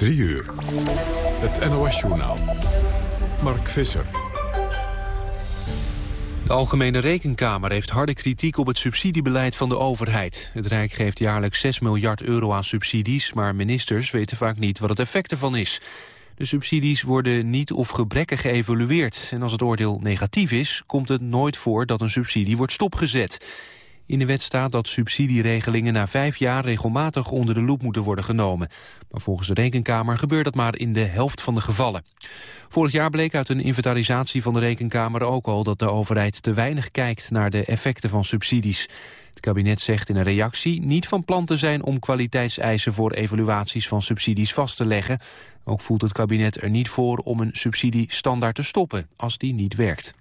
3 uur. Het NOS-journaal. Mark Visser. De Algemene Rekenkamer heeft harde kritiek op het subsidiebeleid van de overheid. Het Rijk geeft jaarlijks 6 miljard euro aan subsidies... maar ministers weten vaak niet wat het effect ervan is. De subsidies worden niet of gebrekkig geëvalueerd. En als het oordeel negatief is, komt het nooit voor dat een subsidie wordt stopgezet. In de wet staat dat subsidieregelingen na vijf jaar regelmatig onder de loep moeten worden genomen. Maar volgens de Rekenkamer gebeurt dat maar in de helft van de gevallen. Vorig jaar bleek uit een inventarisatie van de Rekenkamer ook al dat de overheid te weinig kijkt naar de effecten van subsidies. Het kabinet zegt in een reactie niet van plan te zijn om kwaliteitseisen voor evaluaties van subsidies vast te leggen. Ook voelt het kabinet er niet voor om een subsidie standaard te stoppen als die niet werkt.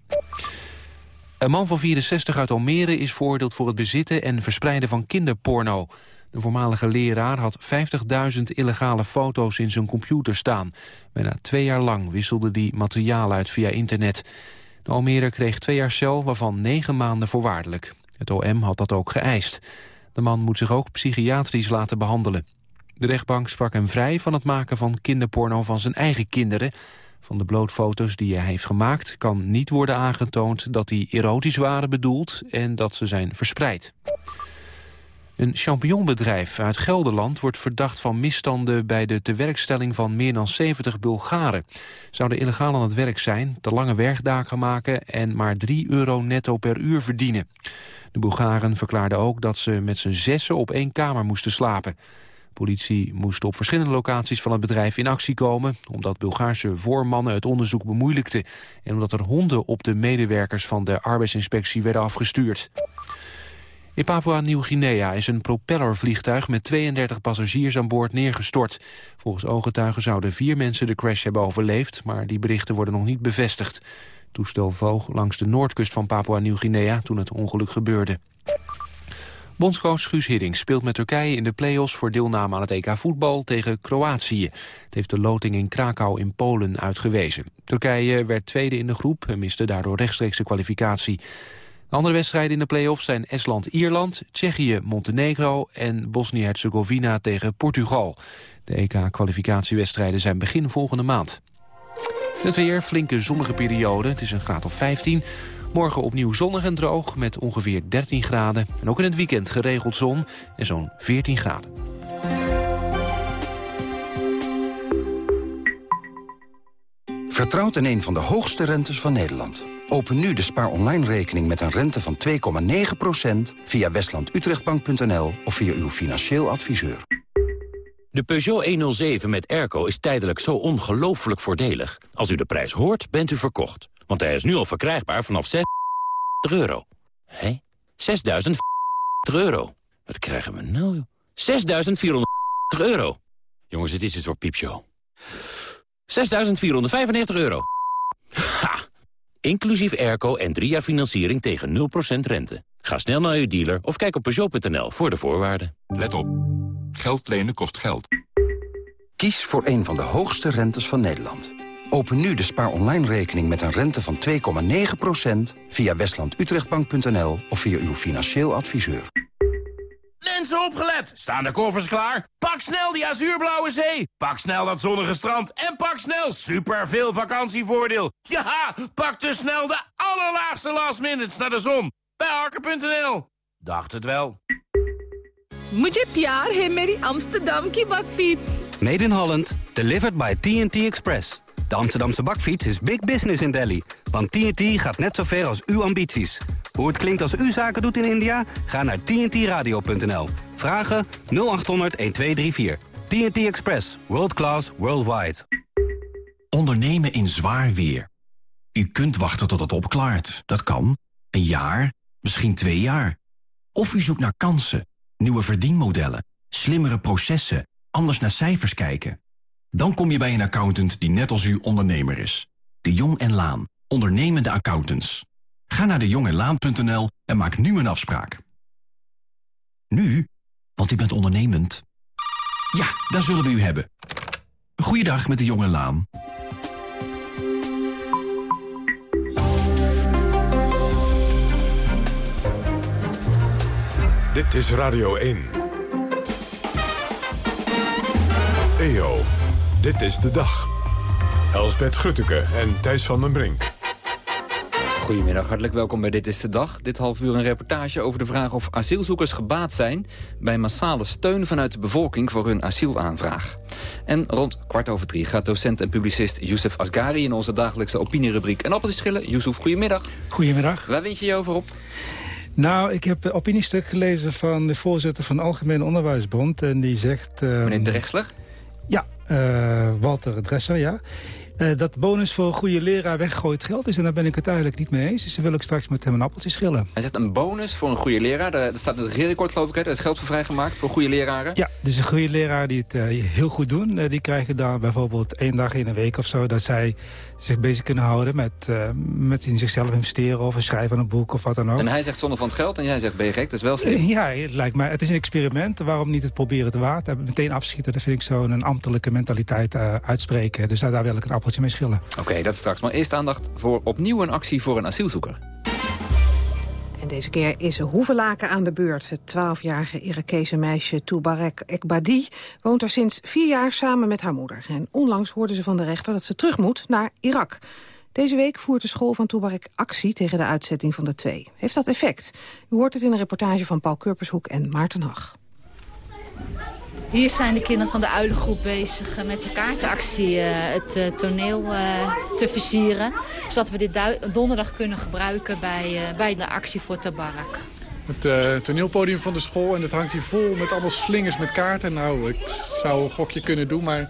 Een man van 64 uit Almere is veroordeeld voor het bezitten en verspreiden van kinderporno. De voormalige leraar had 50.000 illegale foto's in zijn computer staan. Bijna twee jaar lang wisselde die materiaal uit via internet. De Almere kreeg twee jaar cel, waarvan negen maanden voorwaardelijk. Het OM had dat ook geëist. De man moet zich ook psychiatrisch laten behandelen. De rechtbank sprak hem vrij van het maken van kinderporno van zijn eigen kinderen. Van de blootfoto's die hij heeft gemaakt kan niet worden aangetoond dat die erotisch waren bedoeld en dat ze zijn verspreid. Een champignonbedrijf uit Gelderland wordt verdacht van misstanden bij de tewerkstelling van meer dan 70 Bulgaren. Zouden illegaal aan het werk zijn, te lange werkdagen maken en maar 3 euro netto per uur verdienen. De Bulgaren verklaarden ook dat ze met z'n zessen op één kamer moesten slapen. Politie moest op verschillende locaties van het bedrijf in actie komen... omdat Bulgaarse voormannen het onderzoek bemoeilijkten... en omdat er honden op de medewerkers van de arbeidsinspectie werden afgestuurd. In Papua-Nieuw-Guinea is een propellervliegtuig met 32 passagiers aan boord neergestort. Volgens ooggetuigen zouden vier mensen de crash hebben overleefd, maar die berichten worden nog niet bevestigd. Toestel vloog langs de noordkust van Papua-Nieuw-Guinea toen het ongeluk gebeurde. Bondscoach Guus Hiddink speelt met Turkije in de play-offs voor deelname aan het EK voetbal tegen Kroatië. Het heeft de loting in Krakau in Polen uitgewezen. Turkije werd tweede in de groep en miste daardoor rechtstreeks de kwalificatie. De andere wedstrijden in de play-offs zijn Estland-Ierland, Tsjechië-Montenegro en Bosnië-Herzegovina tegen Portugal. De EK-kwalificatiewedstrijden zijn begin volgende maand. Het weer, flinke zonnige periode, het is een graad of 15. Morgen opnieuw zonnig en droog met ongeveer 13 graden. En ook in het weekend geregeld zon en zo'n 14 graden. Vertrouwt in een van de hoogste rentes van Nederland. Open nu de spaar online rekening met een rente van 2,9% via westlandutrechtbank.nl of via uw financieel adviseur. De Peugeot 107 met airco is tijdelijk zo ongelooflijk voordelig. Als u de prijs hoort, bent u verkocht. Want hij is nu al verkrijgbaar vanaf 6 euro. Hé? 6.000 euro. Wat krijgen we nou? 6.400 euro. Jongens, dit is het voor piepshow. 6.495 euro. Ha! Inclusief airco en drie jaar financiering tegen 0% rente. Ga snel naar uw dealer of kijk op Peugeot.nl voor de voorwaarden. Let op. Geld lenen kost geld. Kies voor een van de hoogste rentes van Nederland. Open nu de spaar online rekening met een rente van 2,9% via westlandutrechtbank.nl of via uw financieel adviseur. Mensen opgelet! Staan de koffers klaar? Pak snel die azuurblauwe zee! Pak snel dat zonnige strand! En pak snel super veel vakantievoordeel! Ja, pak dus snel de allerlaagste last minutes naar de zon! Bij harker.nl. Dacht het wel. मुझे प्यार है मेरी Amsterdam की bakfiets. Made in Holland, delivered by TNT Express. De Amsterdamse bakfiets is big business in Delhi. Want TNT gaat net zo ver als uw ambities. Hoe het klinkt als u zaken doet in India? Ga naar tntradio.nl. Vragen 0800 1234. TNT Express. World class, worldwide. Ondernemen in zwaar weer. U kunt wachten tot het opklaart. Dat kan. Een jaar, misschien twee jaar. Of u zoekt naar kansen, nieuwe verdienmodellen, slimmere processen, anders naar cijfers kijken. Dan kom je bij een accountant die net als u ondernemer is. De Jong en Laan. Ondernemende accountants. Ga naar dejongenlaan.nl en maak nu een afspraak. Nu? Want u bent ondernemend. Ja, daar zullen we u hebben. Goeiedag met de Jong en Laan. Dit is Radio 1. EO, Dit is de dag. Elsbet Grutteke en Thijs van den Brink. Goedemiddag, hartelijk welkom bij Dit is de Dag. Dit half uur een reportage over de vraag of asielzoekers gebaat zijn... bij massale steun vanuit de bevolking voor hun asielaanvraag. En rond kwart over drie gaat docent en publicist Youssef Asgari... in onze dagelijkse opinierubriek en appeltjes schillen. Youssef, goedemiddag. Goedemiddag. Waar vind je je over op? Nou, ik heb een opiniestuk gelezen van de voorzitter van de Algemene Onderwijsbond. En die zegt... Uh, Meneer Drexler? Ja, Walter Dresser, ja. Uh, dat bonus voor een goede leraar weggooit geld is. En daar ben ik het eigenlijk niet mee eens. Dus dan wil ik straks met hem een appeltje schillen. Hij zegt een bonus voor een goede leraar. Daar staat in het regeerakkoord geloof ik. Hè? Daar is geld voor vrijgemaakt voor goede leraren. Ja, dus een goede leraar die het uh, heel goed doen. Uh, die krijgen dan bijvoorbeeld één dag in een week of zo... dat zij zich bezig kunnen houden met, met in zichzelf investeren... of schrijven aan een boek of wat dan ook. En hij zegt zonder van het geld en jij zegt ben je gek. Dat is wel slim. Ja, het lijkt mij. Het is een experiment. Waarom niet het proberen te waard? Meteen afschieten, dat vind ik zo een ambtelijke mentaliteit uitspreken. Dus daar, daar wil ik een appeltje mee schillen. Oké, okay, dat straks. Maar eerst aandacht voor opnieuw een actie voor een asielzoeker. En deze keer is Hoevelaken aan de beurt. Het 12-jarige Irakese meisje Toubarek Ekbadi woont er sinds vier jaar samen met haar moeder. En onlangs hoorde ze van de rechter dat ze terug moet naar Irak. Deze week voert de school van Toubarek actie tegen de uitzetting van de twee. Heeft dat effect? U hoort het in een reportage van Paul Kurpershoek en Maarten Hag. Hier zijn de kinderen van de Uilengroep bezig eh, met de kaartenactie uh, het uh, toneel te versieren. Zodat we dit donderdag kunnen gebruiken bij, bij de actie voor Tabarak. Het toneelpodium van de school en het hangt hier vol met allemaal slingers met kaarten. Nou, ik zou een gokje kunnen doen, maar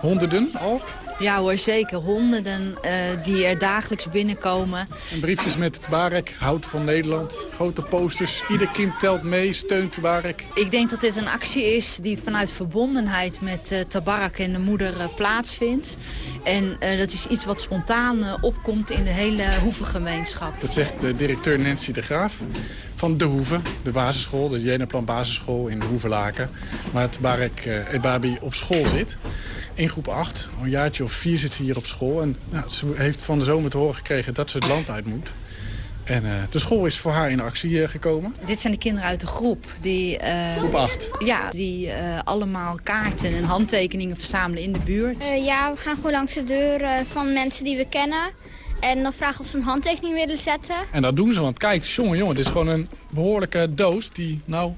honderden al? Ja hoor, zeker. Honderden uh, die er dagelijks binnenkomen. En briefjes met Tabarek, hout van Nederland, grote posters. Ieder kind telt mee, steunt Tabarek. Ik denk dat dit een actie is die vanuit verbondenheid met uh, Tabarek en de moeder uh, plaatsvindt. En dat is iets wat spontaan opkomt in de hele Hoevengemeenschap. Dat zegt de directeur Nancy de Graaf van De Hoeve, de basisschool, de Jenaplan basisschool in de Hoevelaken. Waar Tabarek Ebabi op school zit in groep 8. Een jaartje of vier zit ze hier op school. En nou, ze heeft van de zomer te horen gekregen dat ze het land uit moet. En uh, de school is voor haar in actie uh, gekomen. Dit zijn de kinderen uit de groep. Die, uh, groep 8? Ja, die allemaal kaarten en handtekeningen verzamelen in de buurt. ja, we gaan gewoon langs de deur van mensen die we kennen. En dan vragen of ze een handtekening willen zetten. En dat doen ze, want kijk, jongen, jongen, dit is gewoon een behoorlijke doos die, nou,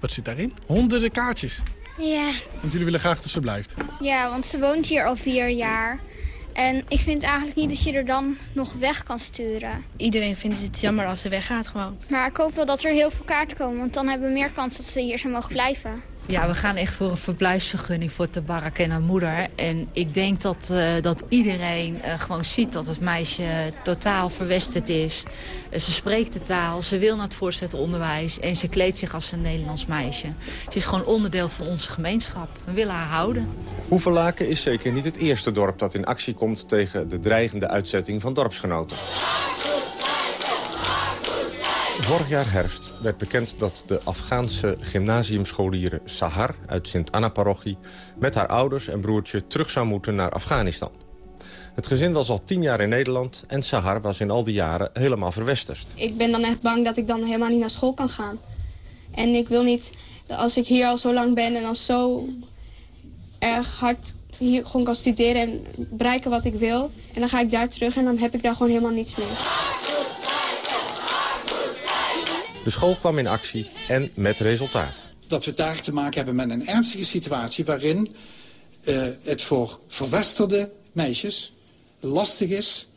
wat zit daarin? Honderden kaartjes. Ja. Want jullie willen graag dat ze blijft? Ja, want ze woont hier al vier jaar. En ik vind eigenlijk niet dat je er dan nog weg kan sturen. Iedereen vindt het jammer als ze weggaat gewoon. Maar ik hoop wel dat er heel veel kaarten komen, want dan hebben we meer kans dat ze hier zou mogen blijven. Ja, we gaan echt voor een verblijfsvergunning voor Tabarak en haar moeder. En ik denk dat, uh, dat iedereen uh, gewoon ziet dat het meisje totaal verwesterd is. Uh, ze spreekt de taal, ze wil naar het voortgezet onderwijs... en ze kleedt zich als een Nederlands meisje. Ze is gewoon onderdeel van onze gemeenschap. We willen haar houden. Hoevelaken is zeker niet het eerste dorp dat in actie komt... tegen de dreigende uitzetting van dorpsgenoten. Vorig jaar herfst werd bekend dat de Afghaanse gymnasiumscholieren Sahar uit Sint-Anna-parochie met haar ouders en broertje terug zou moeten naar Afghanistan. Het gezin was al tien jaar in Nederland en Sahar was in al die jaren helemaal verwesterst. Ik ben dan echt bang dat ik dan helemaal niet naar school kan gaan. En ik wil niet, als ik hier al zo lang ben en al zo erg hard hier gewoon kan studeren en bereiken wat ik wil. En dan ga ik daar terug en dan heb ik daar gewoon helemaal niets meer. De school kwam in actie en met resultaat. Dat we daar te maken hebben met een ernstige situatie... waarin uh, het voor verwesterde meisjes lastig is...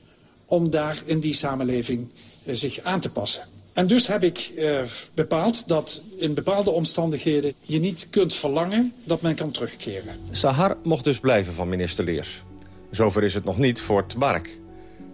om daar in die samenleving uh, zich aan te passen. En dus heb ik uh, bepaald dat in bepaalde omstandigheden... je niet kunt verlangen dat men kan terugkeren. Sahar mocht dus blijven van minister Leers. Zover is het nog niet voor Tbark.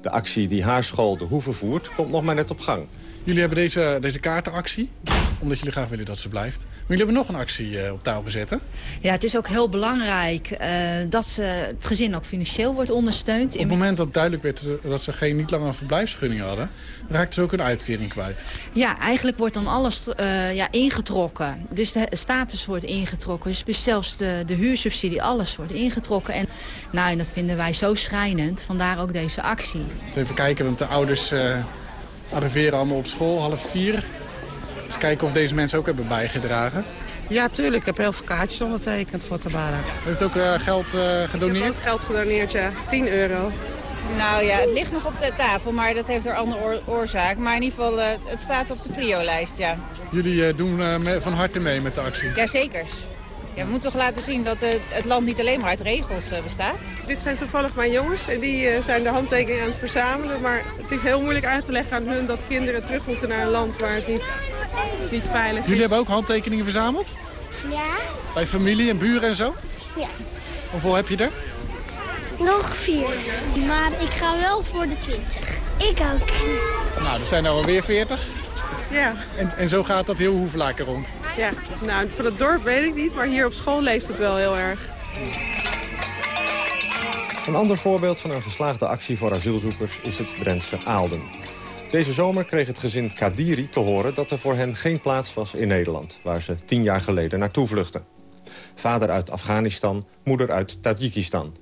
De actie die haar school de Hoeve voert, komt nog maar net op gang. Jullie hebben deze, deze kaartenactie, omdat jullie graag willen dat ze blijft. Maar jullie hebben nog een actie uh, op touw gezet, hè? Ja, het is ook heel belangrijk uh, dat ze, het gezin ook financieel wordt ondersteund. Op het moment dat duidelijk werd dat ze geen niet langer een verblijfsvergunning hadden... raakten ze ook een uitkering kwijt. Ja, eigenlijk wordt dan alles uh, ja, ingetrokken. Dus de status wordt ingetrokken. Dus, dus zelfs de, de huursubsidie, alles wordt ingetrokken. En, nou, en dat vinden wij zo schrijnend, vandaar ook deze actie. Even kijken, want de ouders arriveren allemaal op school, half vier. Eens kijken of deze mensen ook hebben bijgedragen. Ja, tuurlijk. Ik heb heel veel kaartjes ondertekend voor Tabarak. U heeft ook uh, geld uh, gedoneerd? Ik heb geld gedoneerd, ja. 10 euro. Nou ja, het ligt nog op de tafel, maar dat heeft er andere oor oorzaak. Maar in ieder geval, uh, het staat op de prio-lijst, ja. Jullie doen van harte mee met de actie? Jazeker. Ja, we moeten toch laten zien dat het, het land niet alleen maar uit regels uh, bestaat. Dit zijn toevallig mijn jongens en die uh, zijn de handtekeningen aan het verzamelen. Maar het is heel moeilijk uit te leggen aan hun dat kinderen terug moeten naar een land waar het niet, niet veilig is. Jullie hebben ook handtekeningen verzameld? Ja. Bij familie en buren en zo? Ja. Hoeveel heb je er? Nog vier. Maar ik ga wel voor de twintig. Ik ook. Nou, er zijn er alweer veertig. Ja. En, en zo gaat dat heel Hoevelaken rond? Ja, nou, van het dorp weet ik niet, maar hier op school leeft het wel heel erg. Een ander voorbeeld van een geslaagde actie voor asielzoekers is het Drentse Aalden. Deze zomer kreeg het gezin Kadiri te horen dat er voor hen geen plaats was in Nederland... waar ze tien jaar geleden naartoe vluchtten. Vader uit Afghanistan, moeder uit Tajikistan.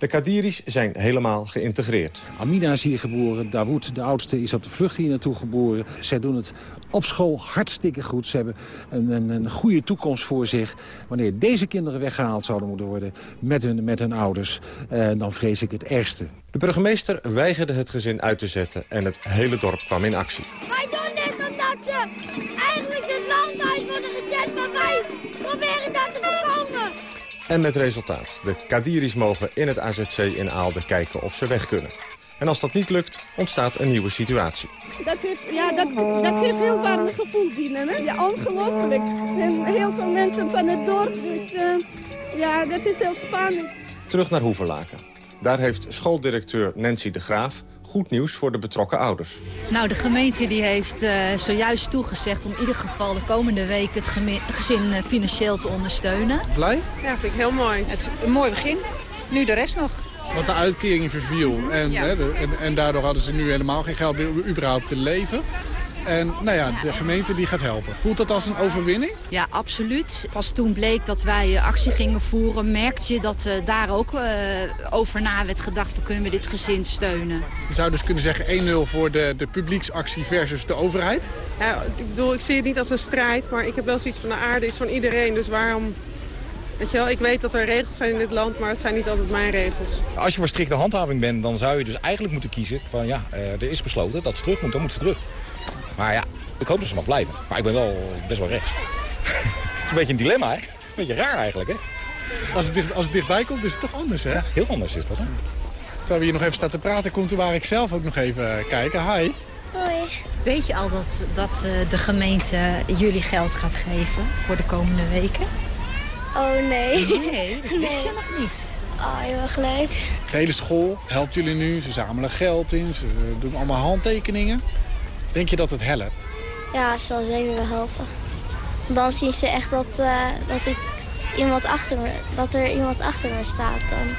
De Kadiris zijn helemaal geïntegreerd. Amina is hier geboren, Dawood, de oudste, is op de vlucht hier naartoe geboren. Zij doen het op school hartstikke goed. Ze hebben een, een, een goede toekomst voor zich. Wanneer deze kinderen weggehaald zouden moeten worden met hun, met hun ouders... Eh, dan vrees ik het ergste. De burgemeester weigerde het gezin uit te zetten en het hele dorp kwam in actie. Wij En met resultaat. De Kadiris mogen in het AZC in Aalde kijken of ze weg kunnen. En als dat niet lukt, ontstaat een nieuwe situatie. Dat, heeft, ja, dat, dat geeft heel warm gevoel binnen. Hè? Ja, ongelooflijk. En heel veel mensen van het dorp, dus uh, ja, dat is heel spannend. Terug naar Hoevelaken. Daar heeft schooldirecteur Nancy de Graaf goed nieuws voor de betrokken ouders. Nou, de gemeente die heeft uh, zojuist toegezegd om in ieder geval de komende week het gezin uh, financieel te ondersteunen. Blij? Ja, vind ik heel mooi. Het is een mooi begin. Nu de rest nog. Want de uitkering verviel en, Ja. hè, de- en, en daardoor hadden ze nu helemaal geen geld meer om überhaupt te leven. En nou ja, de gemeente die gaat helpen. Voelt dat als een overwinning? Ja, absoluut. Pas toen bleek dat wij eh, actie gingen voeren, merkte je dat eh, daar ook eh, over na werd gedacht, van kunnen we dit gezin steunen. Je zou dus kunnen zeggen 1-0 voor de, de publieksactie versus de overheid. Ja, ik bedoel, ik zie het niet als een strijd, maar ik heb wel zoiets van de aarde is van iedereen. Dus waarom... Weet je wel, ik weet dat er regels zijn in dit land, maar het zijn niet altijd mijn regels. Als je voor strikte handhaving bent, dan zou je dus eigenlijk moeten kiezen van ja, eh, er is besloten dat ze terug moet, dan moet ze terug. Maar ja, ik hoop dat ze mag blijven. Maar ik ben wel best wel rechts. Het is een beetje een dilemma, hè? Het is een beetje raar eigenlijk, hè? Als het, dicht- als het dichtbij komt, is het toch anders, hè? Ja, heel anders is dat, hè? Terwijl we hier nog even staan te praten, komt er waar ik zelf ook nog even eh, kijken. Hi. Hoi. Weet je al dat, dat eh, de gemeente jullie geld gaat geven voor de komende weken? Oh nee. Nee, dat wist je nog niet. Oh, heel erg leuk. De hele school helpt jullie nu. Ze zamelen geld in. Ze eh, doen allemaal handtekeningen. Denk je dat het helpt? Ja, het zal zeker wel helpen. Dan zien ze echt dat, eh, dat, ik iemand achter me, dat er iemand achter me staat. Dan.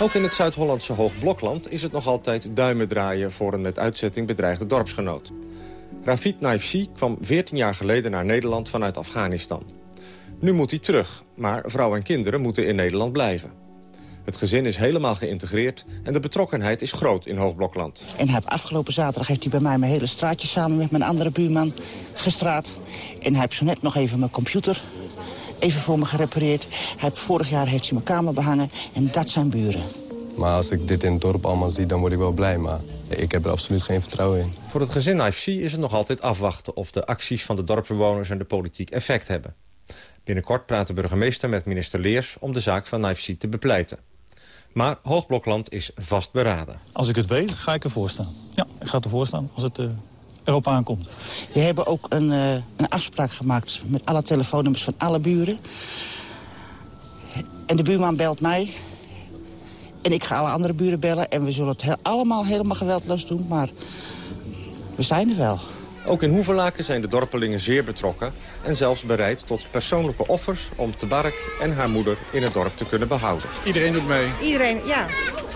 Ook in het Zuid-Hollandse Hoogblokland is het nog altijd duimen draaien... voor een met uitzetting bedreigde dorpsgenoot. Rafid Naifsi kwam 14 jaar geleden naar Nederland vanuit Afghanistan. Nu moet hij terug, maar vrouw en kinderen moeten in Nederland blijven. Het gezin is helemaal geïntegreerd en de betrokkenheid is groot in Hoogblokland. En hij heeft afgelopen zaterdag heeft hij bij mij mijn hele straatje samen met mijn andere buurman gestraat. En hij heeft zo net nog even mijn computer even voor me gerepareerd. Hij heeft, vorig jaar heeft hij mijn kamer behangen en dat zijn buren. Maar als ik dit in het dorp allemaal zie, dan word ik wel blij. Maar ik heb er absoluut geen vertrouwen in. Voor het gezin Naifsi is het nog altijd afwachten... of de acties van de dorpsbewoners en de politiek effect hebben. Binnenkort praat de burgemeester met minister Leers... om de zaak van Naifsi te bepleiten. Maar Hoogblokland is vastberaden. Als ik het weet, ga ik ervoor staan. Ja, ik ga ervoor staan als het eh, erop aankomt. We hebben ook een, eh, een afspraak gemaakt met alle telefoonnummers van alle buren. En de buurman belt mij. En ik ga alle andere buren bellen. En we zullen het allemaal helemaal geweldloos doen. Maar we zijn er wel. Ook in Hoevelaken zijn de dorpelingen zeer betrokken... en zelfs bereid tot persoonlijke offers... om Tabarak en haar moeder in het dorp te kunnen behouden. Iedereen doet mee. Iedereen, ja.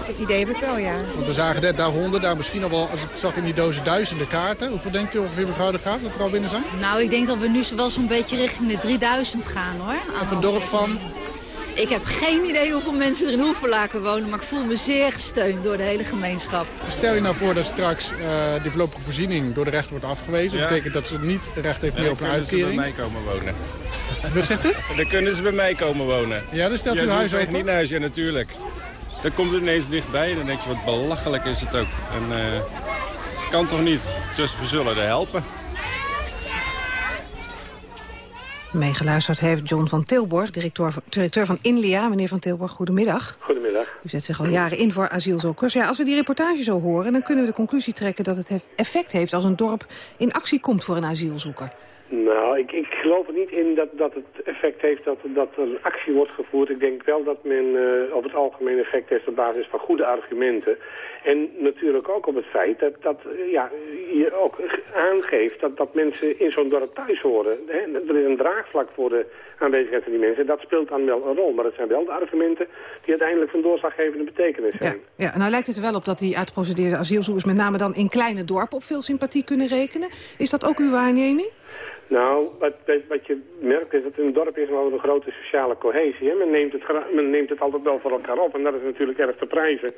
Dat idee heb ik wel, ja. Want we zagen net daar honden, daar misschien al wel... als ik zag in die dozen duizenden kaarten. Hoeveel denkt u ongeveer, mevrouw de Graaf, dat er al binnen zijn? Nou, ik denk dat we nu wel zo'n beetje richting de 3000 gaan, hoor. Op een dorp van? Ik heb geen idee hoeveel mensen er in Hoevelaken wonen... maar ik voel me zeer gesteund door de hele gemeenschap. Stel je nou voor dat straks uh, die voorlopige voorziening door de rechter wordt afgewezen. Dat betekent dat ze niet recht heeft meer op een uitkering. Dan kunnen ze bij mij komen wonen. Wat zegt u? Dan kunnen ze bij mij komen wonen. Ja, dan stelt u huis open? niet naar huis, ja natuurlijk. Dan komt het ineens dichtbij en dan denk je wat belachelijk is het ook. En, uh, kan toch niet, dus we zullen er helpen. Meegeluisterd heeft John van Tilborg, directeur, directeur van Inlia. Meneer van Tilborg, goedemiddag. Goedemiddag. U zet zich al jaren in voor asielzoekers. Ja, als we die reportage zo horen, dan kunnen we de conclusie trekken... dat het effect heeft als een dorp in actie komt voor een asielzoeker. Nou, ik, ik geloof er niet in dat, dat het effect heeft dat, dat er een actie wordt gevoerd. Ik denk wel dat men uh, op het algemeen effect heeft op basis van goede argumenten. En natuurlijk ook op het feit dat, dat uh, ja, je ook aangeeft dat, dat mensen in zo'n dorp thuis horen. Hè? Er is een draagvlak voor de aanwezigheid van die mensen. Dat speelt dan wel een rol. Maar het zijn wel de argumenten die uiteindelijk van doorslaggevende betekenis hebben. Ja, ja, nou lijkt het er wel op dat die uitgeprocedeerde asielzoekers met name dan in kleine dorpen op veel sympathie kunnen rekenen. Is dat ook uw waarneming? Nou, wat, je merkt is dat in dorp is wel een grote sociale cohesie. Men, neemt het, men neemt het altijd wel voor elkaar op en dat is natuurlijk erg te prijzen.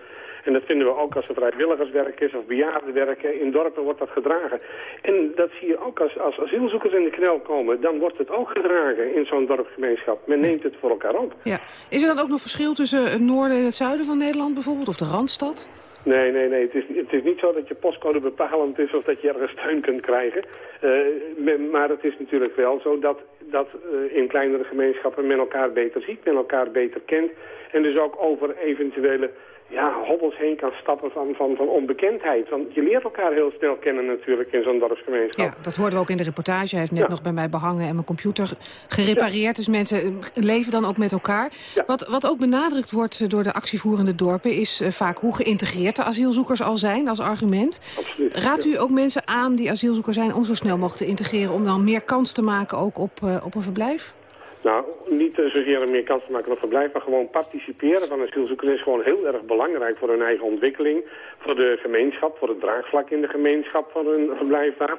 En dat vinden we ook als er vrijwilligerswerk is of bejaardenwerk. In dorpen wordt dat gedragen. En dat zie je ook als, als asielzoekers in de knel komen. Dan wordt het ook gedragen in zo'n dorpsgemeenschap. Men neemt het voor elkaar op. Ja. Is er dan ook nog verschil tussen het noorden en het zuiden van Nederland bijvoorbeeld? Of de Randstad? Nee, nee, nee. Het is, het is niet zo dat je postcode bepalend is of dat je ergens steun kunt krijgen. Uh, maar het is natuurlijk wel zo dat, dat uh, in kleinere gemeenschappen men elkaar beter ziet, men elkaar beter kent. En dus ook over eventuele ja, hobbels heen kan stappen van, van, van onbekendheid. Want je leert elkaar heel snel kennen natuurlijk in zo'n dorpsgemeenschap. Ja, dat hoorden we ook in de reportage. Hij heeft net nog bij mij behangen en mijn computer gerepareerd. Dus mensen eh, leven dan ook met elkaar. Wat, wat ook benadrukt wordt eh, door de actievoerende dorpen... is uh, vaak hoe geïntegreerd de asielzoekers al zijn als argument. Absoluut. Raadt u ook mensen aan die asielzoeker zijn om zo snel mogelijk te integreren... om dan meer kans te maken ook op, op een verblijf? Nou, niet zozeer meer kans te maken op verblijf, maar gewoon participeren van asielzoekers is gewoon heel erg belangrijk voor hun eigen ontwikkeling, voor de gemeenschap, voor het draagvlak in de gemeenschap van hun verblijf daar.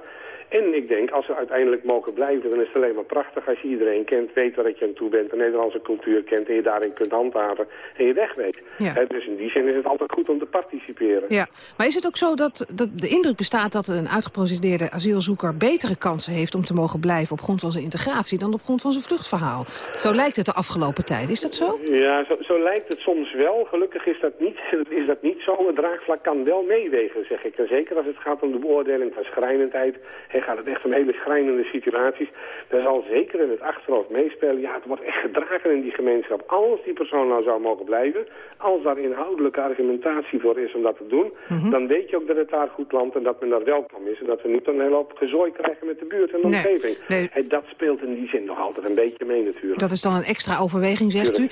En ik denk, als ze uiteindelijk mogen blijven, dan is het alleen maar prachtig als je iedereen kent, weet waar je aan toe bent, de Nederlandse cultuur kent en je daarin kunt handhaven en je weg weet. Ja. He, dus in die zin is het altijd goed om te participeren. Ja, maar is het ook zo dat, dat de indruk bestaat dat een uitgeprocedeerde asielzoeker betere kansen heeft om te mogen blijven op grond van zijn integratie dan op grond van zijn vluchtverhaal? Zo lijkt het de afgelopen tijd. Is dat zo? Ja, zo, zo lijkt het soms wel. Gelukkig is dat, niet, is dat niet zo. Het draagvlak kan wel meewegen, zeg ik. En zeker als het gaat om de beoordeling van schrijnendheid gaat het echt om hele schrijnende situaties. Daar zal zeker in het achterhoofd meespelen. Ja, het wordt echt gedragen in die gemeenschap. Als die persoon nou zou mogen blijven, als daar inhoudelijke argumentatie voor is om dat te doen, Mhm. Hm? dan weet je ook dat het daar goed landt en dat men daar welkom is. En dat we niet een hele hoop gezooi krijgen met de buurt en de Nee, omgeving. nee. En dat speelt in die zin nog altijd een beetje mee natuurlijk. Dat is dan een extra overweging, zegt u.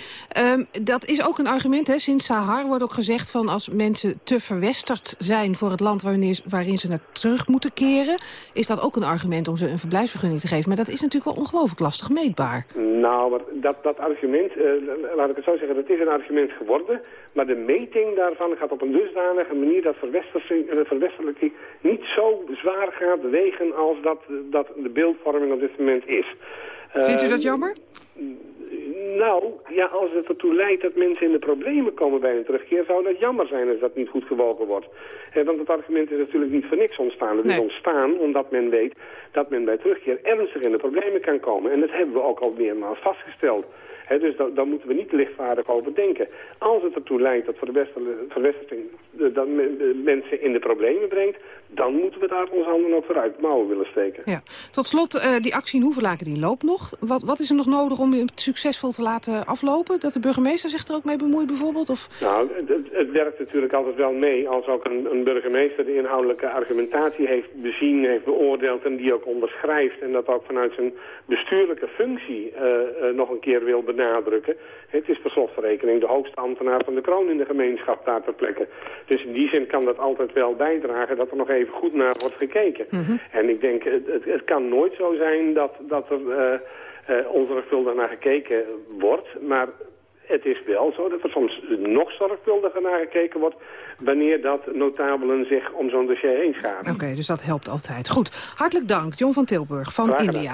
Um, dat is ook een argument, hè. Sinds Sahar wordt ook gezegd van als mensen te verwesterd zijn voor het land waarin, waarin ze naar terug moeten keren, is dat ook een argument om ze een verblijfsvergunning te geven. Maar dat is natuurlijk wel ongelooflijk lastig meetbaar. Nou, maar dat, dat argument, eh, laat ik het zo zeggen, dat is een argument geworden. Maar de meting daarvan gaat op een dusdanige manier dat verwestering, eh, niet zo zwaar gaat wegen als dat, dat de beeldvorming op dit moment is. Vindt u dat jammer? Nou, ja, als het ertoe leidt dat mensen in de problemen komen bij een terugkeer, zou dat jammer zijn als dat niet goed gewogen wordt. Eh, want het argument is natuurlijk niet voor niks ontstaan. Het is ontstaan omdat men weet dat men bij terugkeer ernstig in de problemen kan komen. En dat hebben we ook al meermaals vastgesteld. Dus da- daar moeten we niet lichtvaardig over denken. Als het ertoe leidt dat verwester- verwestering dat men- mensen in de problemen brengt, dan moeten we daar onze handen ook vooruit mouwen willen steken. Ja. Tot slot, eh, die actie in Hoevelaken die loopt nog. Wat, wat is er nog nodig om het succesvol te laten aflopen? Dat de burgemeester zich er ook mee bemoeit bijvoorbeeld? Of... Nou, het, het- werkt natuurlijk altijd wel mee als ook een, een burgemeester de inhoudelijke argumentatie heeft bezien, heeft beoordeeld en die ook onderschrijft en dat ook vanuit zijn bestuurlijke functie eh, eh, nog een keer wil benadrukken. Het is per slotverrekening de hoogste ambtenaar van de kroon in de gemeenschap daar ter plekke. Dus in die zin kan dat altijd wel bijdragen dat er nog even goed naar wordt gekeken. En ik denk, het, het, het kan nooit zo zijn dat, dat er eh, eh, onzorgvuldig naar gekeken wordt, maar het is wel zo dat er soms nog zorgvuldiger naar gekeken wordt... wanneer dat notabelen zich om zo'n dossier heen scharen. Oké, dus dat helpt altijd. Goed, hartelijk dank. John van Tilburg van. India.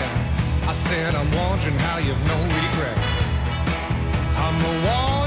I said I'm wondering how you've no regret. I'm a wondering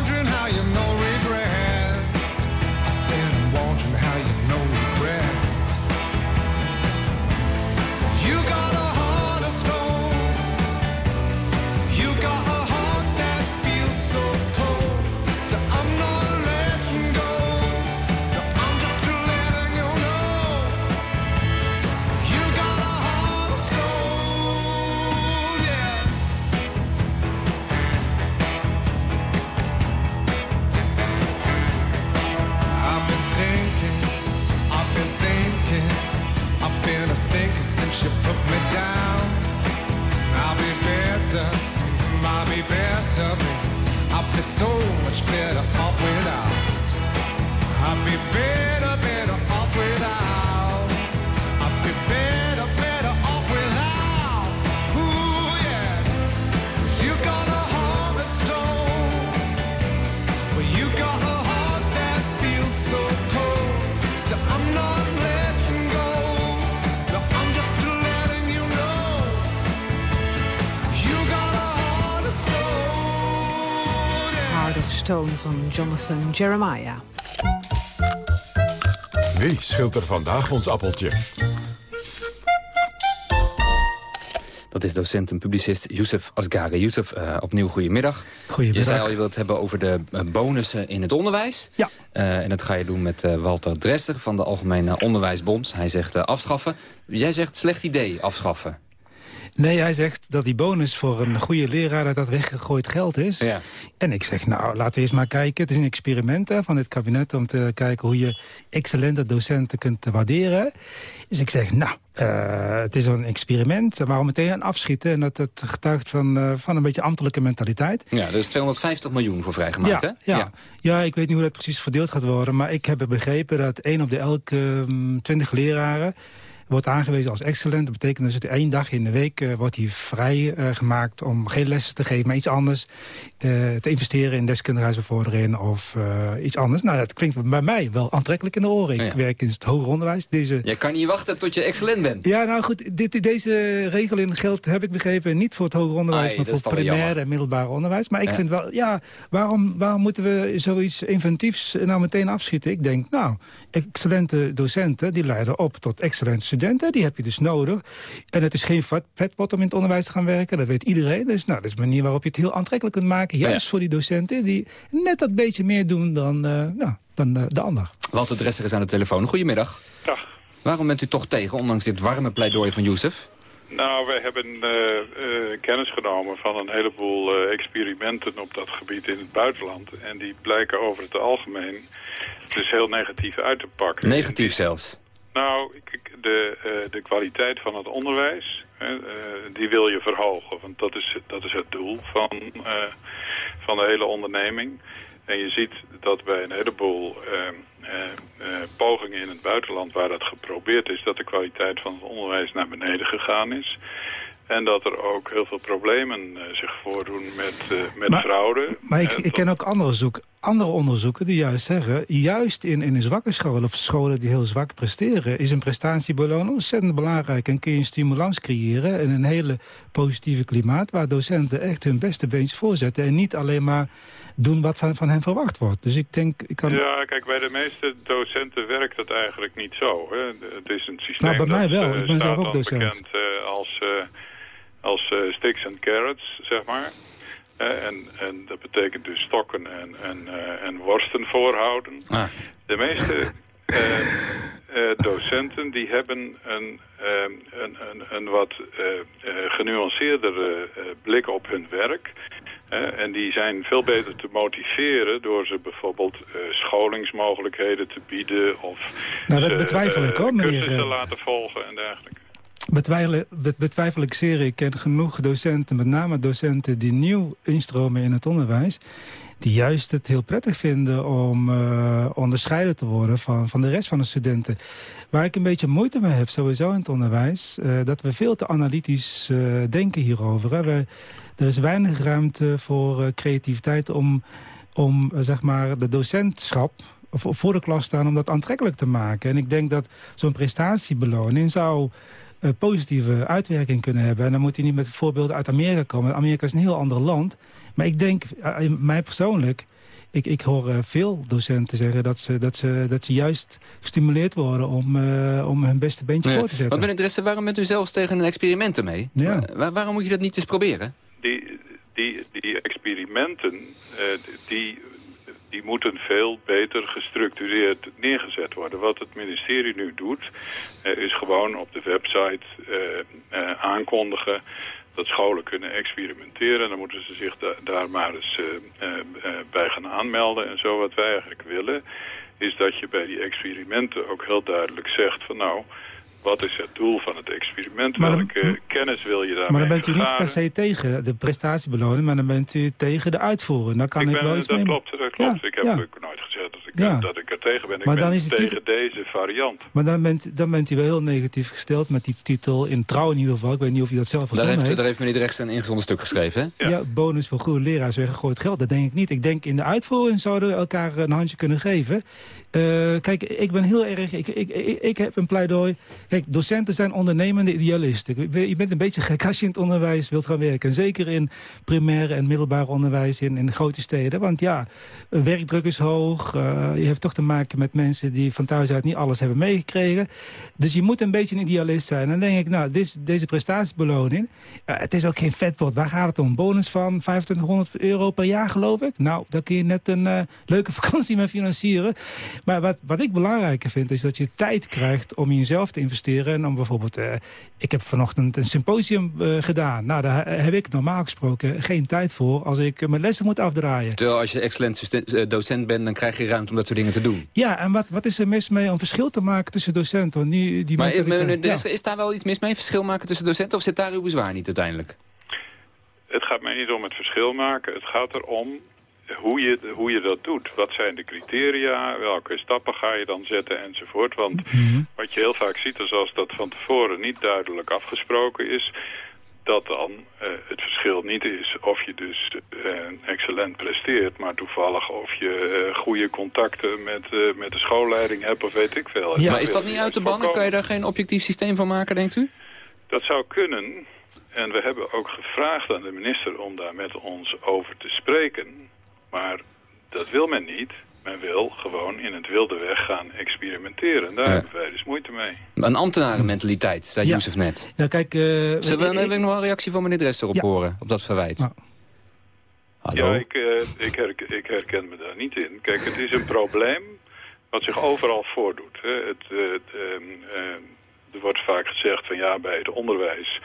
van Jonathan Jeremiah. Wie schilt er vandaag ons appeltje? Dat is docent en publicist Youssef Asgari. Youssef, eh, opnieuw goedemiddag. Goedemiddag. Je zei al, je wilt het hebben over de eh, bonussen in het onderwijs. Ja. Eh, en dat ga je doen met eh, Walter Dresser van de Algemene Onderwijsbond. Hij zegt afschaffen. Jij zegt slecht idee, afschaffen. Nee, hij zegt dat die bonus voor een goede leraar... dat dat weggegooid geld is. Ja. En ik zeg, nou, laten we eens maar kijken. Het is een experiment hè, van dit kabinet... om te kijken hoe je excellente docenten kunt waarderen. Dus ik zeg, nou, eh, het is een experiment. Waarom meteen aan afschieten? En dat, dat getuigt van, eh, van een beetje ambtelijke mentaliteit. Ja, er is 250 250 miljoen voor vrijgemaakt, ja, hè? Ja. Ja. ik weet niet hoe dat precies verdeeld gaat worden. Maar ik heb begrepen dat één op de elke mm, 20 leraren wordt aangewezen als excellent. Dat betekent dus dat één dag in de week uh, wordt hij vrij uh, gemaakt om geen lessen te geven, maar iets anders. Uh, te investeren in deskundigheidsbevordering of iets anders. Nou, dat klinkt bij mij wel aantrekkelijk in de oren. Ik ja. werk in het hoger onderwijs. Deze... Jij kan niet wachten tot je excellent bent. Ja, nou goed, dit, deze regeling geldt, heb ik begrepen, niet voor het hoger onderwijs, Ai, maar voor primair en middelbaar onderwijs. Maar ik ja. vind wel, ja, waarom, waarom moeten we zoiets inventiefs nou meteen afschieten? Ik denk, nou, excellente docenten, die leiden op tot excellente studenten. Die heb je dus nodig. En het is geen vetpot om in het onderwijs te gaan werken. Dat weet iedereen. Dus nou, dat is een manier waarop je het heel aantrekkelijk kunt maken. Juist ja. voor die docenten die net dat beetje meer doen dan, uh, nou, dan uh, de ander. Walter Dresser is aan de telefoon. Goedemiddag. Dag. Waarom bent u toch tegen, ondanks dit warme pleidooi van Youssef? Nou, we hebben uh, kennis genomen van een heleboel experimenten op dat gebied in het buitenland. En die blijken over het algemeen dus heel negatief uit te pakken. Negatief zelfs? Nou, de, de kwaliteit van het onderwijs, die wil je verhogen. Want dat is, dat is het doel van, van de hele onderneming. En je ziet dat bij een heleboel pogingen in het buitenland waar dat geprobeerd is... dat de kwaliteit van het onderwijs naar beneden gegaan is. En dat er ook heel veel problemen uh, zich voordoen met, met maar, fraude. Maar ik, ik ken ook andere, zoek, andere onderzoeken die juist zeggen... juist in, in een zwakke school of scholen die heel zwak presteren... is een prestatiebeloon ontzettend belangrijk. En kun je een stimulans creëren in een hele positieve klimaat... waar docenten echt hun beste beentje voorzetten... en niet alleen maar doen wat van, van hen verwacht wordt. Dus ik denk... Ik kan... Ja, kijk, bij de meeste docenten werkt dat eigenlijk niet zo. Hè. Het is een systeem nou, bij mij dat, wel. Ik ben zelf ook docent. bekend uh, als... Uh, als uh, sticks en carrots, zeg maar. En, en dat betekent dus stokken en, en, uh, en worsten voorhouden. Ah. De meeste docenten die hebben een, een, een, een wat genuanceerdere blik op hun werk. en die zijn veel beter te motiveren door ze bijvoorbeeld scholingsmogelijkheden te bieden. Of nou, dat betwijfel ik hoor, meneer. te laten volgen en dergelijke. Betwijfel, betwijfel ik zeer. Ik ken genoeg docenten, met name docenten die nieuw instromen in het onderwijs die juist het heel prettig vinden om uh, onderscheiden te worden van, van de rest van de studenten. Waar ik een beetje moeite mee heb, sowieso in het onderwijs, uh, dat we veel te analytisch uh, denken hierover. Hè. We, er is weinig ruimte voor creativiteit om, om zeg maar, de docentschap voor de klas staan om dat aantrekkelijk te maken. En ik denk dat zo'n prestatiebeloning zou positieve uitwerking kunnen hebben. En dan moet hij niet met voorbeelden uit Amerika komen. Amerika is een heel ander land. Maar ik denk, uh, mij persoonlijk... Ik, ik hoor uh, veel docenten zeggen dat ze, dat, ze, dat ze juist gestimuleerd worden om, uh, om hun beste beentje nee. voor te zetten. Maar meneer Dressen, waarom bent u zelfs tegen een experimenten mee? Ja. Waar, waarom moet je dat niet eens proberen? Die, die, die experimenten, die, die moeten veel beter gestructureerd neergezet worden. Wat het ministerie nu doet, is gewoon op de website aankondigen dat scholen kunnen experimenteren. Dan moeten ze zich da daar maar eens bij gaan aanmelden. En zo wat wij eigenlijk willen is dat je bij die experimenten ook heel duidelijk zegt van nou... Wat is het doel van het experiment? Maar dan, Welke kennis wil je daarmee Maar dan bent u vergaren? niet per se tegen de prestatiebeloning, maar dan bent u tegen de uitvoering. Dan kan ik, ik wel iets dat mee... klopt, dat klopt. Ja, ik heb ja. nooit gezegd dat ik, Ja. dat ik er tegen ben. Ik Maar ben dan is het tegen deze variant. Maar dan bent, dan bent u wel heel negatief gesteld met die titel, in trouw in ieder geval. Ik weet niet of u dat zelf Daar verzonnen heeft, heeft. daar heeft meneer Drechts een ingezonden stuk geschreven, hè? Ja. bonus voor goede leraars weggegooid geld. Dat denk ik niet. Ik denk in de uitvoering zouden we elkaar een handje kunnen geven. Eh, kijk, ik ben heel erg... Ik, ik, ik, ik heb een pleidooi... Kijk, docenten zijn ondernemende idealisten. Je bent een beetje gek als je in het onderwijs wilt gaan werken. En zeker in primair en middelbaar onderwijs in, in grote steden. Want ja, werkdruk is hoog. Uh, je hebt toch te maken met mensen die van thuis uit niet alles hebben meegekregen. Dus je moet een beetje een idealist zijn. En dan denk ik, nou, dit, deze prestatiebeloning... Uh, het is ook geen vetpot. Waar gaat het om? Bonus van 2500 euro per jaar, geloof ik? Nou, daar kun je net een uh, leuke vakantie mee financieren. Maar wat, wat ik belangrijker vind, is dat je tijd krijgt om in jezelf te investeren. En om bijvoorbeeld, uh, ik heb vanochtend een symposium uh, gedaan. Nou, daar heb ik normaal gesproken geen tijd voor als ik mijn lessen moet afdraaien. Terwijl als je excellent docent bent, dan krijg je ruimte om dat soort dingen te doen. Ja, en wat, wat is er mis mee om verschil te maken tussen docenten? Want nu, die maar mentaliteit-. Dressen, is daar wel iets mis mee, verschil maken tussen docenten? Of zit daar uw bezwaar niet uiteindelijk? Het gaat mij niet om het verschil maken. Het gaat erom hoe je, hoe je dat doet. Wat zijn de criteria? Welke stappen ga je dan zetten enzovoort? Want wat je heel vaak ziet is als dat van tevoren niet duidelijk afgesproken is... dat dan uh, het verschil niet is of je dus uh, excellent presteert... maar toevallig of je uh, goede contacten met, met de schoolleiding hebt of weet ik veel. Ja, maar is dat niet uit te bannen? Kan je daar geen objectief systeem van maken, denkt u? Dat zou kunnen... En we hebben ook gevraagd aan de minister om daar met ons over te spreken. Maar dat wil men niet. Men wil gewoon in het wilde weg gaan experimenteren. En daar Ja. hebben wij dus moeite mee. Een ambtenarenmentaliteit, zei Ja. Jozef net. Nou, kijk, eh, Zullen we ik- ik nog wel een reactie van meneer Dresser op Ja. horen, op dat verwijt? Hallo? Ja, ik, eh, ik, herk- ik herken me daar niet in. Kijk, het is een probleem wat zich overal voordoet. Hè. Het, eh, het, ehm, eh, er wordt vaak gezegd van ja, bij het onderwijs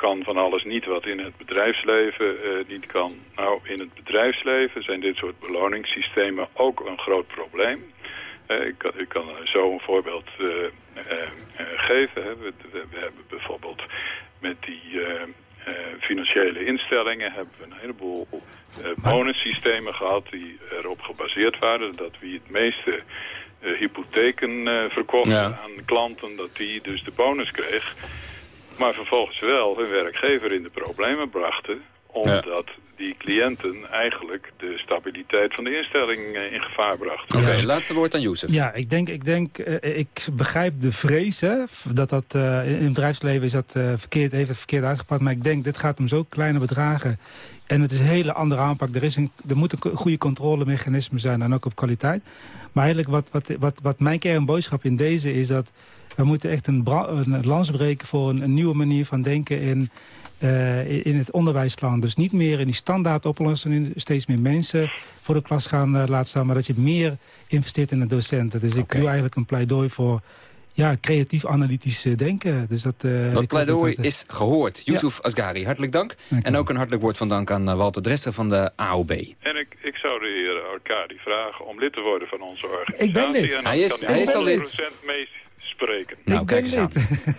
kan van alles niet wat in het bedrijfsleven eh, niet kan. Nou, in het bedrijfsleven zijn dit soort beloningssystemen ook een groot probleem. Eh, ik, kan, ik kan zo een voorbeeld eh, geven. Hè. We, we- we hebben bijvoorbeeld met die financiële instellingen hebben we een heleboel bonussystemen gehad die erop gebaseerd waren dat wie het meeste hypotheken verkocht Ja. aan klanten, dat die dus de bonus kreeg. Maar vervolgens wel hun werkgever in de problemen brachten, omdat die cliënten eigenlijk de stabiliteit van de instelling eh, in gevaar brachten. Oké, laatste woord aan Jozef. Ja, ik denk, ik denk, eh, ik begrijp de vrees, hè, dat dat eh, in het bedrijfsleven is dat eh, verkeerd, heeft het verkeerd uitgepakt. Maar ik denk, dit gaat om zo kleine bedragen. En het is een hele andere aanpak. Er, is een, er moet een ko- goede controlemechanisme zijn en ook op kwaliteit. Maar eigenlijk wat, wat, wat, wat mijn kernboodschap in deze is dat we moeten echt een, een lans breken voor een, een nieuwe manier van denken in, eh, in- het onderwijsland. Dus niet meer in die standaard oplossingen, steeds meer mensen voor de klas gaan eh, laten staan, maar dat je meer investeert in de docenten. Dus ik doe eigenlijk een pleidooi voor ja, creatief analytisch eh, denken. Dus dat, eh, Dat pleidooi dat, is gehoord. Yusuf Asgari, hartelijk dank. En ook een hartelijk woord van dank aan Walter Dresser van de AOB. En ik, ik zou de heer Arcadi vragen om lid te worden van onze organisatie. Ik ben lid. Hij is- hij is al lid. 100% mee spreken. Nou, kijk eens aan.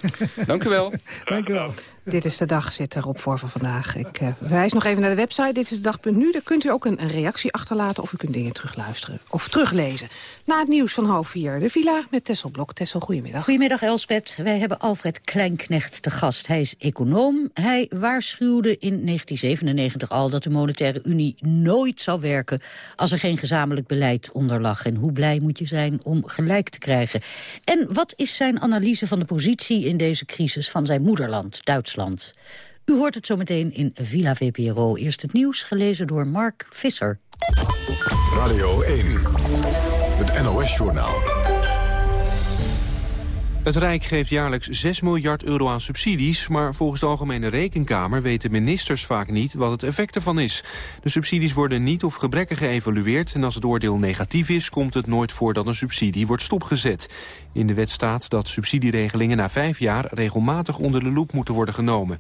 Dank u wel. Dank u wel. Dit is de dag, zit erop voor van vandaag. Ik uh, wijs nog even naar de website, dit is de dag.nu. Daar kunt u ook een, een, reactie achterlaten of u kunt dingen terugluisteren. Of teruglezen. Na het nieuws van half vier, de villa met Tessel Blok. Tessel, goedemiddag. Goedemiddag Elspet. Wij hebben Alfred Kleinknecht te gast. Hij is econoom. Hij waarschuwde in 1997 al dat de monetaire unie nooit zou werken... als er geen gezamenlijk beleid onder lag. En hoe blij moet je zijn om gelijk te krijgen. En wat is zijn analyse van de positie in deze crisis van zijn moederland, Duitsland? U hoort het zometeen in Villa VPRO. Eerst het nieuws, gelezen door Mark Visser. Radio 1, het NOS-journaal. Het Rijk geeft jaarlijks 6 miljard euro aan subsidies... maar volgens de Algemene Rekenkamer weten ministers vaak niet wat het effect ervan is. De subsidies worden niet of gebrekkig geëvalueerd... en als het oordeel negatief is, komt het nooit voor dat een subsidie wordt stopgezet. In de wet staat dat subsidieregelingen na vijf jaar... regelmatig onder de loep moeten worden genomen.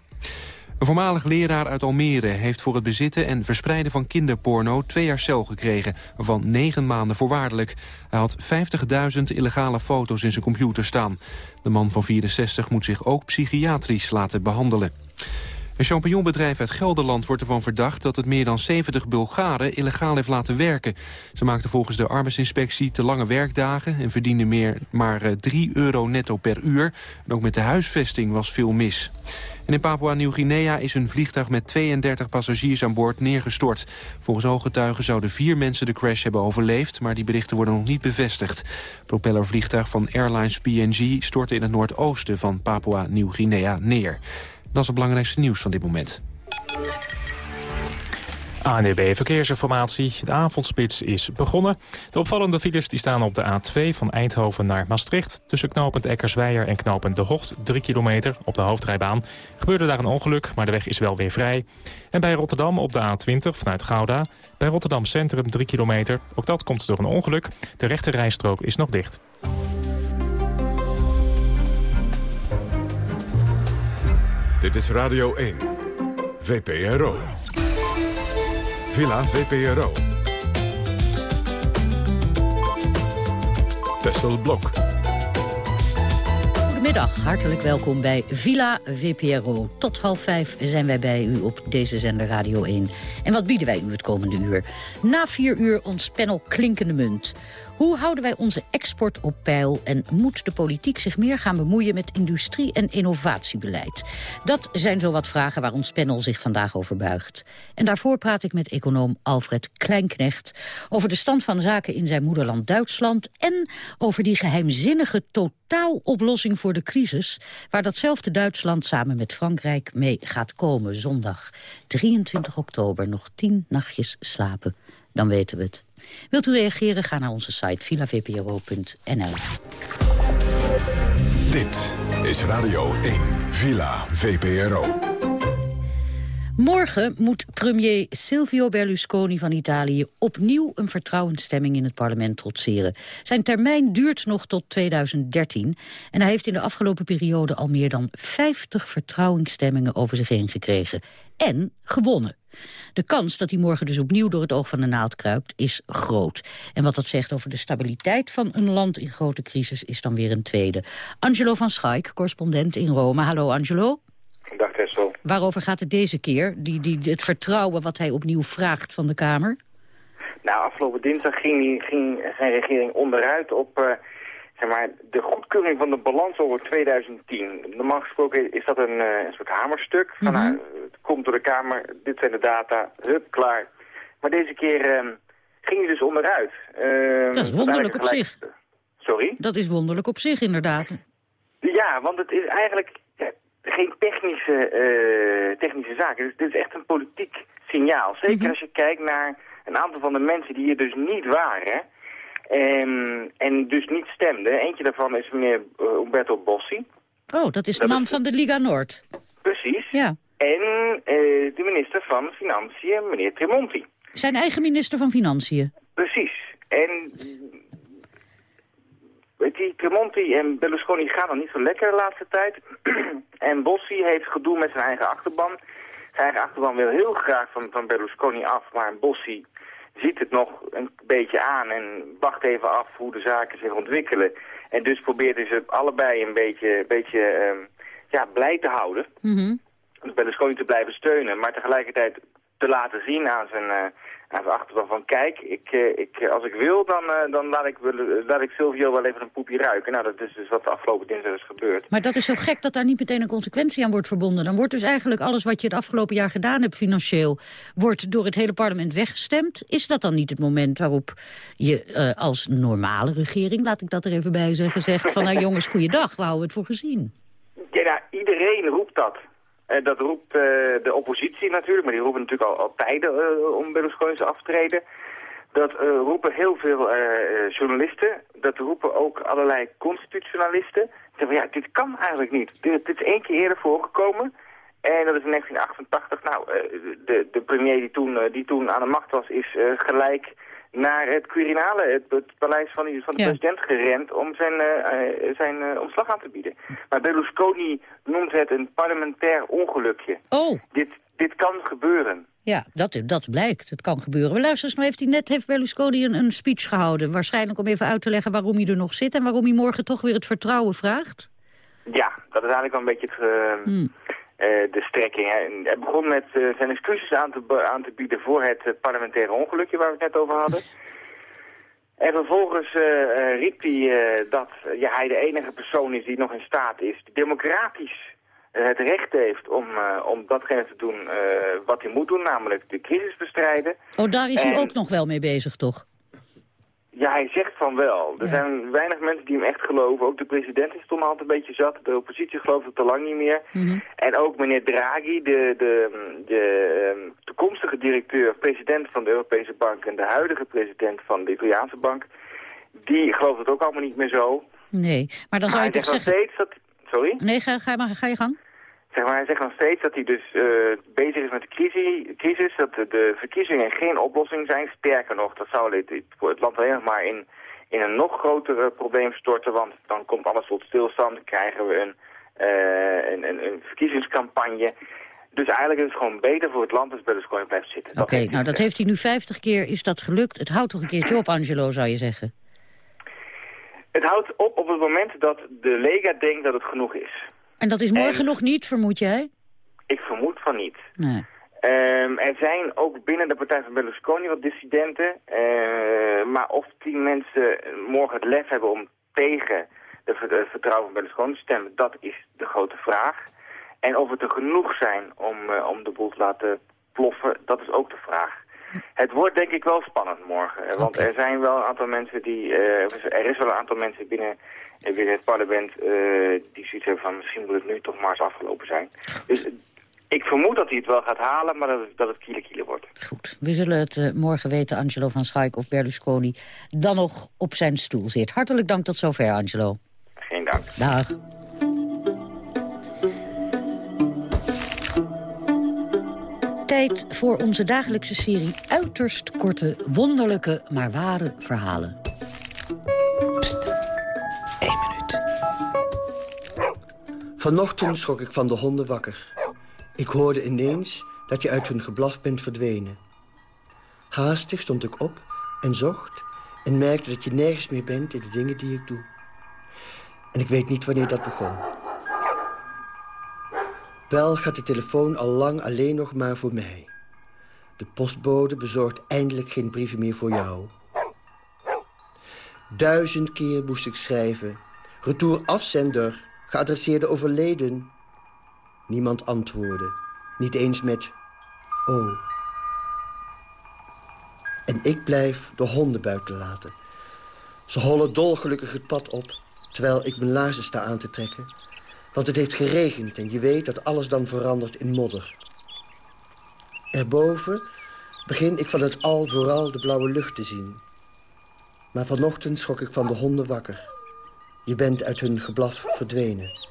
Een voormalig leraar uit Almere heeft voor het bezitten en verspreiden van kinderporno twee jaar cel gekregen, waarvan negen maanden voorwaardelijk. Hij had 50.000 illegale foto's in zijn computer staan. De man van 64 moet zich ook psychiatrisch laten behandelen. Een champignonbedrijf uit Gelderland wordt ervan verdacht dat het meer dan 70 Bulgaren illegaal heeft laten werken. Ze maakten volgens de arbeidsinspectie te lange werkdagen en verdienden meer maar 3 euro netto per uur. En ook met de huisvesting was veel mis. In Papua-Nieuw-Guinea is een vliegtuig met 32 passagiers aan boord neergestort. Volgens ooggetuigen zouden vier mensen de crash hebben overleefd... maar die berichten worden nog niet bevestigd. Propellervliegtuig van Airlines PNG stortte in het noordoosten van Papua-Nieuw-Guinea neer. Dat is het belangrijkste nieuws van dit moment. ANDB Verkeersinformatie. De avondspits is begonnen. De opvallende files die staan op de A2 van Eindhoven naar Maastricht. Tussen knooppunt Eckersweijer en knooppunt De Hocht, 3 kilometer op de hoofdrijbaan. Gebeurde daar een ongeluk, maar de weg is wel weer vrij. En bij Rotterdam op de A20 vanuit Gouda. Bij Rotterdam Centrum 3 kilometer. Ook dat komt door een ongeluk. De rechte rijstrook is nog dicht. Dit is Radio 1. VPRO. Villa VPRO. Tessel Blok. Goedemiddag, hartelijk welkom bij Villa VPRO. Tot half vijf zijn wij bij u op deze zender Radio 1. En wat bieden wij u het komende uur? Na vier uur ons panel Klinkende Munt. Hoe houden wij onze export op peil en moet de politiek zich meer gaan bemoeien met industrie- en innovatiebeleid? Dat zijn zo wat vragen waar ons panel zich vandaag over buigt. En daarvoor praat ik met econoom Alfred Kleinknecht over de stand van zaken in zijn moederland Duitsland en over die geheimzinnige totaaloplossing voor de crisis waar datzelfde Duitsland samen met Frankrijk mee gaat komen zondag 23 oktober nog tien nachtjes slapen. Dan weten we het. Wilt u reageren? Ga naar onze site villavpro.nl. Dit is Radio 1, Villa VPRO. Morgen moet premier Silvio Berlusconi van Italië opnieuw een vertrouwensstemming in het parlement trotseren. Zijn termijn duurt nog tot 2013 en hij heeft in de afgelopen periode al meer dan 50 vertrouwensstemmingen over zich heen gekregen. En gewonnen. De kans dat hij morgen dus opnieuw door het oog van de naald kruipt is groot. En wat dat zegt over de stabiliteit van een land in grote crisis is dan weer een tweede. Angelo van Schaik, correspondent in Rome. Hallo Angelo. Dag Tessel. Waarover gaat het deze keer? Die, die, het vertrouwen wat hij opnieuw vraagt van de Kamer? Nou, afgelopen dinsdag ging, ging zijn regering onderuit op... Uh, zeg maar, de goedkeuring van de balans over 2010. Normaal gesproken is dat een, uh, een soort hamerstuk. Van, mhm. Komt door de Kamer, dit zijn de data, hup, klaar. Maar deze keer uh, ging hij dus onderuit. Ehm, dat is wonderlijk op zich. Sorry? Dat is wonderlijk op zich, inderdaad. Ja, want het is eigenlijk geen technische, uh, technische. Dus dit is echt een politiek signaal. Zeker mhm. als je kijkt naar een aantal van de mensen die hier dus niet waren... En, en dus niet stemden. Eentje daarvan is meneer uh, Umberto Bossi. Oh, dat is de man van de Liga Noord. Precies. Ja. En uh, de minister van Financiën, meneer Tremonti. Zijn eigen minister van Financiën. Precies. En die Tremonti en Berlusconi gaan nog niet zo lekker de laatste tijd. en Bossi heeft gedoe met zijn eigen achterban. Zijn eigen achterban wil heel graag van, van Berlusconi af, maar Bossi ziet het nog een beetje aan en wacht even af hoe de zaken zich ontwikkelen. En dus probeerden ze allebei een beetje, beetje ehm, ja, blij te houden. Mm -hmm. Berlusconi te blijven steunen, maar tegelijkertijd te laten zien aan zijn, uh, aan zijn achterban van... kijk, ik, uh, ik, als ik wil, dan, uh, dan laat, ik, laat ik Silvio wel even een poepje ruiken. Nou, dat is dus wat de afgelopen dinsdag is gebeurd. Maar dat is zo gek dat daar niet meteen een consequentie aan wordt verbonden. Dan wordt dus eigenlijk alles wat je het afgelopen jaar gedaan hebt financieel... wordt door het hele parlement weggestemd. Is dat dan niet het moment waarop je als normale regering... laat ik dat er even bij zeggen, zegt van... nou jongens, goeiedag, we houden het voor gezien. Ja, nou, iedereen roept dat. Uh, dat roept uh, de oppositie natuurlijk, maar die roepen natuurlijk al, al tijden uh, om Berlusconi af te treden. Dat roepen heel veel journalisten, dat roepen ook allerlei constitutionalisten. Zeggen ja, dit kan eigenlijk niet. Dit, dit, is één keer eerder voorgekomen. En dat is in 1988. Nou, de, de premier die toen, die toen aan de macht was, is gelijk naar het Quirinale, het, het paleis van, de, van de ja. president, gerend om zijn, uh, zijn uh, ontslag aan te bieden. Maar Berlusconi noemt het een parlementair ongelukje. Oh. Dit, dit kan gebeuren. Ja, dat, dat blijkt. Het kan gebeuren. Maar luister eens, nou heeft hij net heeft Berlusconi een, een speech gehouden. Waarschijnlijk om even uit te leggen waarom hij er nog zit... en waarom hij morgen toch weer het vertrouwen vraagt. Ja, dat is eigenlijk wel een beetje het... Hmm. Uh, de strekking. Hij begon met uh, zijn excuses aan te, aan te bieden voor het uh, parlementaire ongelukje waar we het net over hadden. En vervolgens riep hij dat ja, hij de enige persoon is die nog in staat is, die democratisch het recht heeft om, om datgene te doen wat hij moet doen, namelijk de crisis bestrijden. Oh, daar is en... hij ook nog wel mee bezig, toch? Ja, hij zegt van wel. Er ja. zijn weinig mensen die hem echt geloven. Ook de president is toen altijd een beetje zat. De oppositie gelooft het al lang niet meer. Mm -hmm. En ook meneer Draghi, de, de, de um, toekomstige directeur, president van de Europese Bank... en de huidige president van de Italiaanse Bank... die gelooft het ook allemaal niet meer zo. Nee, maar dan zou maar je toch zeggen... steeds dat... Sorry? Nee, ga, ga, maar, ga je gang. Zeg maar, hij zegt nog steeds dat hij dus uh, bezig is met de crisis, crisis, dat de, verkiezingen geen oplossing zijn. Sterker nog, dat zou het, het land alleen nog maar in, in een nog groter probleem storten, want dan komt alles tot stilstand, dan krijgen we een, uh, een, een, een verkiezingscampagne. Dus eigenlijk is het gewoon beter voor het land als Berlusconi blijft zitten. Oké, okay, nou dat heeft hij nu 50 keer, is dat gelukt. Het houdt toch een keertje op, Angelo, zou je zeggen? Het houdt op op het moment dat de Lega denkt dat het genoeg is. En dat is morgen en, nog niet, vermoed jij? Ik vermoed van niet. Nee. Um, er zijn ook binnen de partij van Berlusconi wat dissidenten. Uh, maar of die mensen morgen het lef hebben om tegen de, het vertrouwen van Berlusconi te stemmen, dat is de grote vraag. En of het er genoeg zijn om, uh, om de boel te laten ploffen, dat is ook de vraag. Het wordt denk ik wel spannend morgen. Want okay. er zijn wel een aantal mensen die... Uh, er is wel een aantal mensen binnen, binnen het parlement uh, die zoiets hebben van... misschien moet het nu toch maar eens afgelopen zijn. Dus ik vermoed dat hij het wel gaat halen, maar dat het, dat het kiele kiele wordt. Goed. We zullen het uh, morgen weten, Angelo van Schaik of Berlusconi... dan nog op zijn stoel zit. Hartelijk dank tot zover, Angelo. Geen dank. Dag. Tijd voor onze dagelijkse serie uiterst korte, wonderlijke, maar ware verhalen. Pst, één minuut. Vanochtend schrok ik van de honden wakker. Ik hoorde ineens dat je uit hun geblaf bent verdwenen. Haastig stond ik op en zocht en merkte dat je nergens meer bent in de dingen die ik doe. En ik weet niet wanneer dat begon. Wel gaat de telefoon al lang alleen nog maar voor mij. De postbode bezorgt eindelijk geen brieven meer voor jou. Duizend keer moest ik schrijven. Retour afzender, geadresseerde overleden. Niemand antwoordde. Niet eens met oh. En ik blijf de honden buiten laten. Ze hollen dolgelukkig het pad op, terwijl ik mijn laarzen sta aan te trekken. Want het heeft geregend en je weet dat alles dan verandert in modder. Erboven begin ik van het al vooral de blauwe lucht te zien. Maar vanochtend schrok ik van de honden wakker. Je bent uit hun geblaf verdwenen.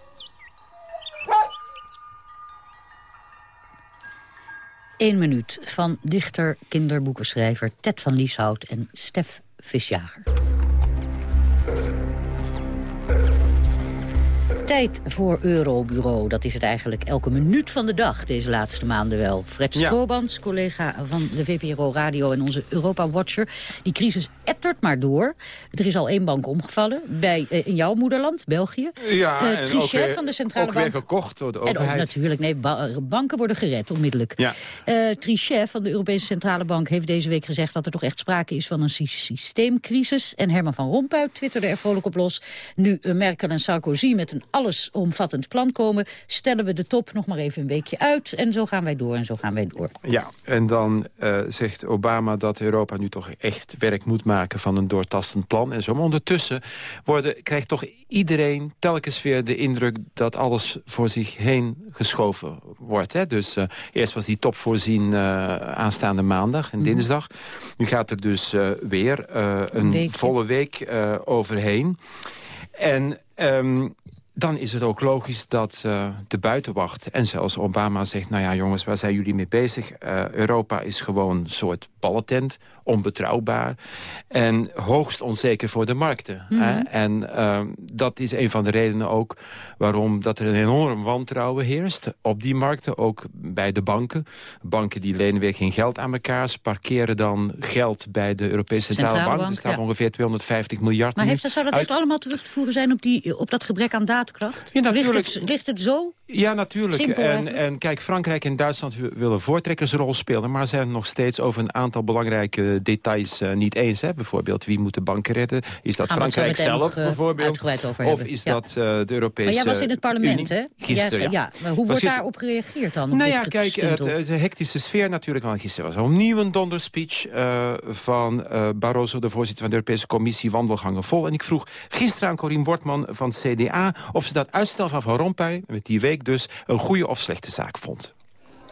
Eén minuut van dichter, kinderboekenschrijver Ted van Lieshout en Stef Visjager. Tijd voor Eurobureau. Dat is het eigenlijk elke minuut van de dag, deze laatste maanden wel. Fred Stroobans, collega van de VPRO Radio en onze Europa-watcher. Die crisis ettert maar door. Er is al één bank omgevallen, bij, uh, in jouw moederland, België. Ja, uh, Trichet van de Centrale ook Bank. weer gekocht door de overheid. En ook natuurlijk, nee, ba banken worden gered onmiddellijk. Ja. Uh, Trichet van de Europese Centrale Bank heeft deze week gezegd... dat er toch echt sprake is van een sy systeemcrisis. En Herman van Rompuy twitterde er vrolijk op los. Nu Merkel en Sarkozy met een allesomvattend plan komen... stellen we de top nog maar even een weekje uit. En zo gaan wij door en zo gaan wij door. Ja, en dan uh, zegt Obama dat Europa nu toch echt werk moet maken... van een doortastend plan en zo. Maar ondertussen worden, krijgt toch iedereen telkens weer de indruk... dat alles voor zich heen geschoven wordt. Hè? Dus uh, eerst was die top voorzien uh, aanstaande maandag en dinsdag. Mm -hmm. Nu gaat er dus weer een, volle week overheen. En um, dan is het ook logisch dat uh, de buitenwacht en zelfs Obama zegt... nou ja jongens, waar zijn jullie mee bezig? Uh, Europa is gewoon een soort ballentent, onbetrouwbaar... en hoogst onzeker voor de markten. Mm -hmm. hè? En uh, dat is een van de redenen ook waarom dat er een enorm wantrouwen heerst... op die markten, ook bij de banken. Banken die lenen weer geen geld aan elkaar. Parkeren dan geld bij de Europese Centrale, Centrale Bank. Er staat ja. ongeveer 250 miljard Maar heeft, zou dat uit... echt allemaal terug te voeren zijn op, die, op dat gebrek aan daadkracht? Ja. Ligt het, ligt het zo? Ja, natuurlijk. Simpel, en, en kijk, Frankrijk en Duitsland willen voortrekkersrol spelen... maar zijn nog steeds over een aantal belangrijke details uh, niet eens. Hè? Bijvoorbeeld, wie moet de banken redden? Is dat Gaan Frankrijk zelf, nog, uh, bijvoorbeeld? Of is ja. dat uh, de Europese Maar jij was in het parlement, hè? Gisteren, ja. ja. Maar hoe wordt daarop gereageerd dan? Nou ja, kijk, het, de hectische sfeer natuurlijk. Want gisteren was opnieuw een donderspeech van Barroso... de voorzitter van de Europese Commissie, wandelgangen vol. En ik vroeg gisteren aan Corien Wortman van het CDA... of ze dat uitstel van Van Rompuy, met die week dus... een goede of slechte zaak vond.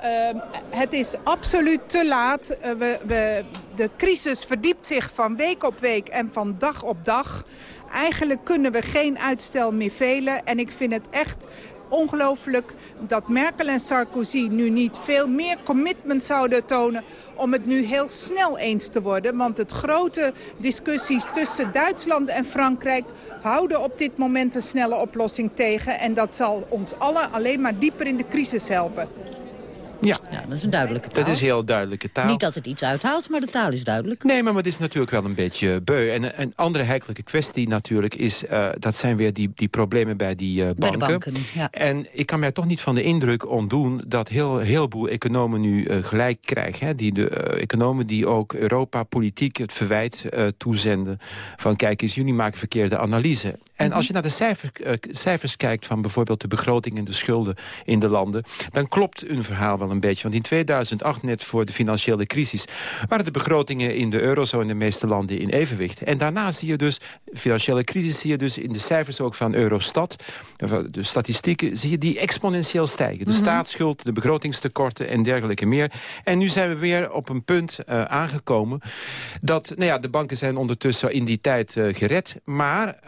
Uh, het is absoluut te laat. Uh, we, we, de crisis verdiept zich van week op week en van dag op dag. Eigenlijk kunnen we geen uitstel meer velen. En ik vind het echt ongelooflijk dat Merkel en Sarkozy nu niet veel meer commitment zouden tonen om het nu heel snel eens te worden. Want het grote discussies tussen Duitsland en Frankrijk houden op dit moment een snelle oplossing tegen. En dat zal ons allen alleen maar dieper in de crisis helpen. Ja. ja, dat is een duidelijke taal. Dat is heel duidelijke taal. Niet dat het iets uithaalt, maar de taal is duidelijk. Nee, maar, maar het is natuurlijk wel een beetje beu. En een andere heikelijke kwestie natuurlijk is... Uh, dat zijn weer die, die problemen bij die uh, banken. Bij de banken ja. En ik kan mij toch niet van de indruk ontdoen... dat heel heleboel economen nu uh, gelijk krijgen. Hè? Die de economen die ook Europa politiek het verwijt toezenden... van kijk eens, jullie maken verkeerde analyse. En -hmm. als je naar de cijfer, cijfers kijkt van bijvoorbeeld de begroting en de schulden in de landen... dan klopt een verhaal wel een beetje. Want in 2008, net voor de financiële crisis... waren de begrotingen in de eurozone in de meeste landen in evenwicht. En daarna zie je dus, financiële crisis zie je dus in de cijfers ook van Eurostat... de statistieken, zie je die exponentieel stijgen. De mm -hmm. staatsschuld, de begrotingstekorten en dergelijke meer. En nu zijn we weer op een punt uh, aangekomen... dat nou ja, de banken zijn ondertussen in die tijd uh, gered. Maar...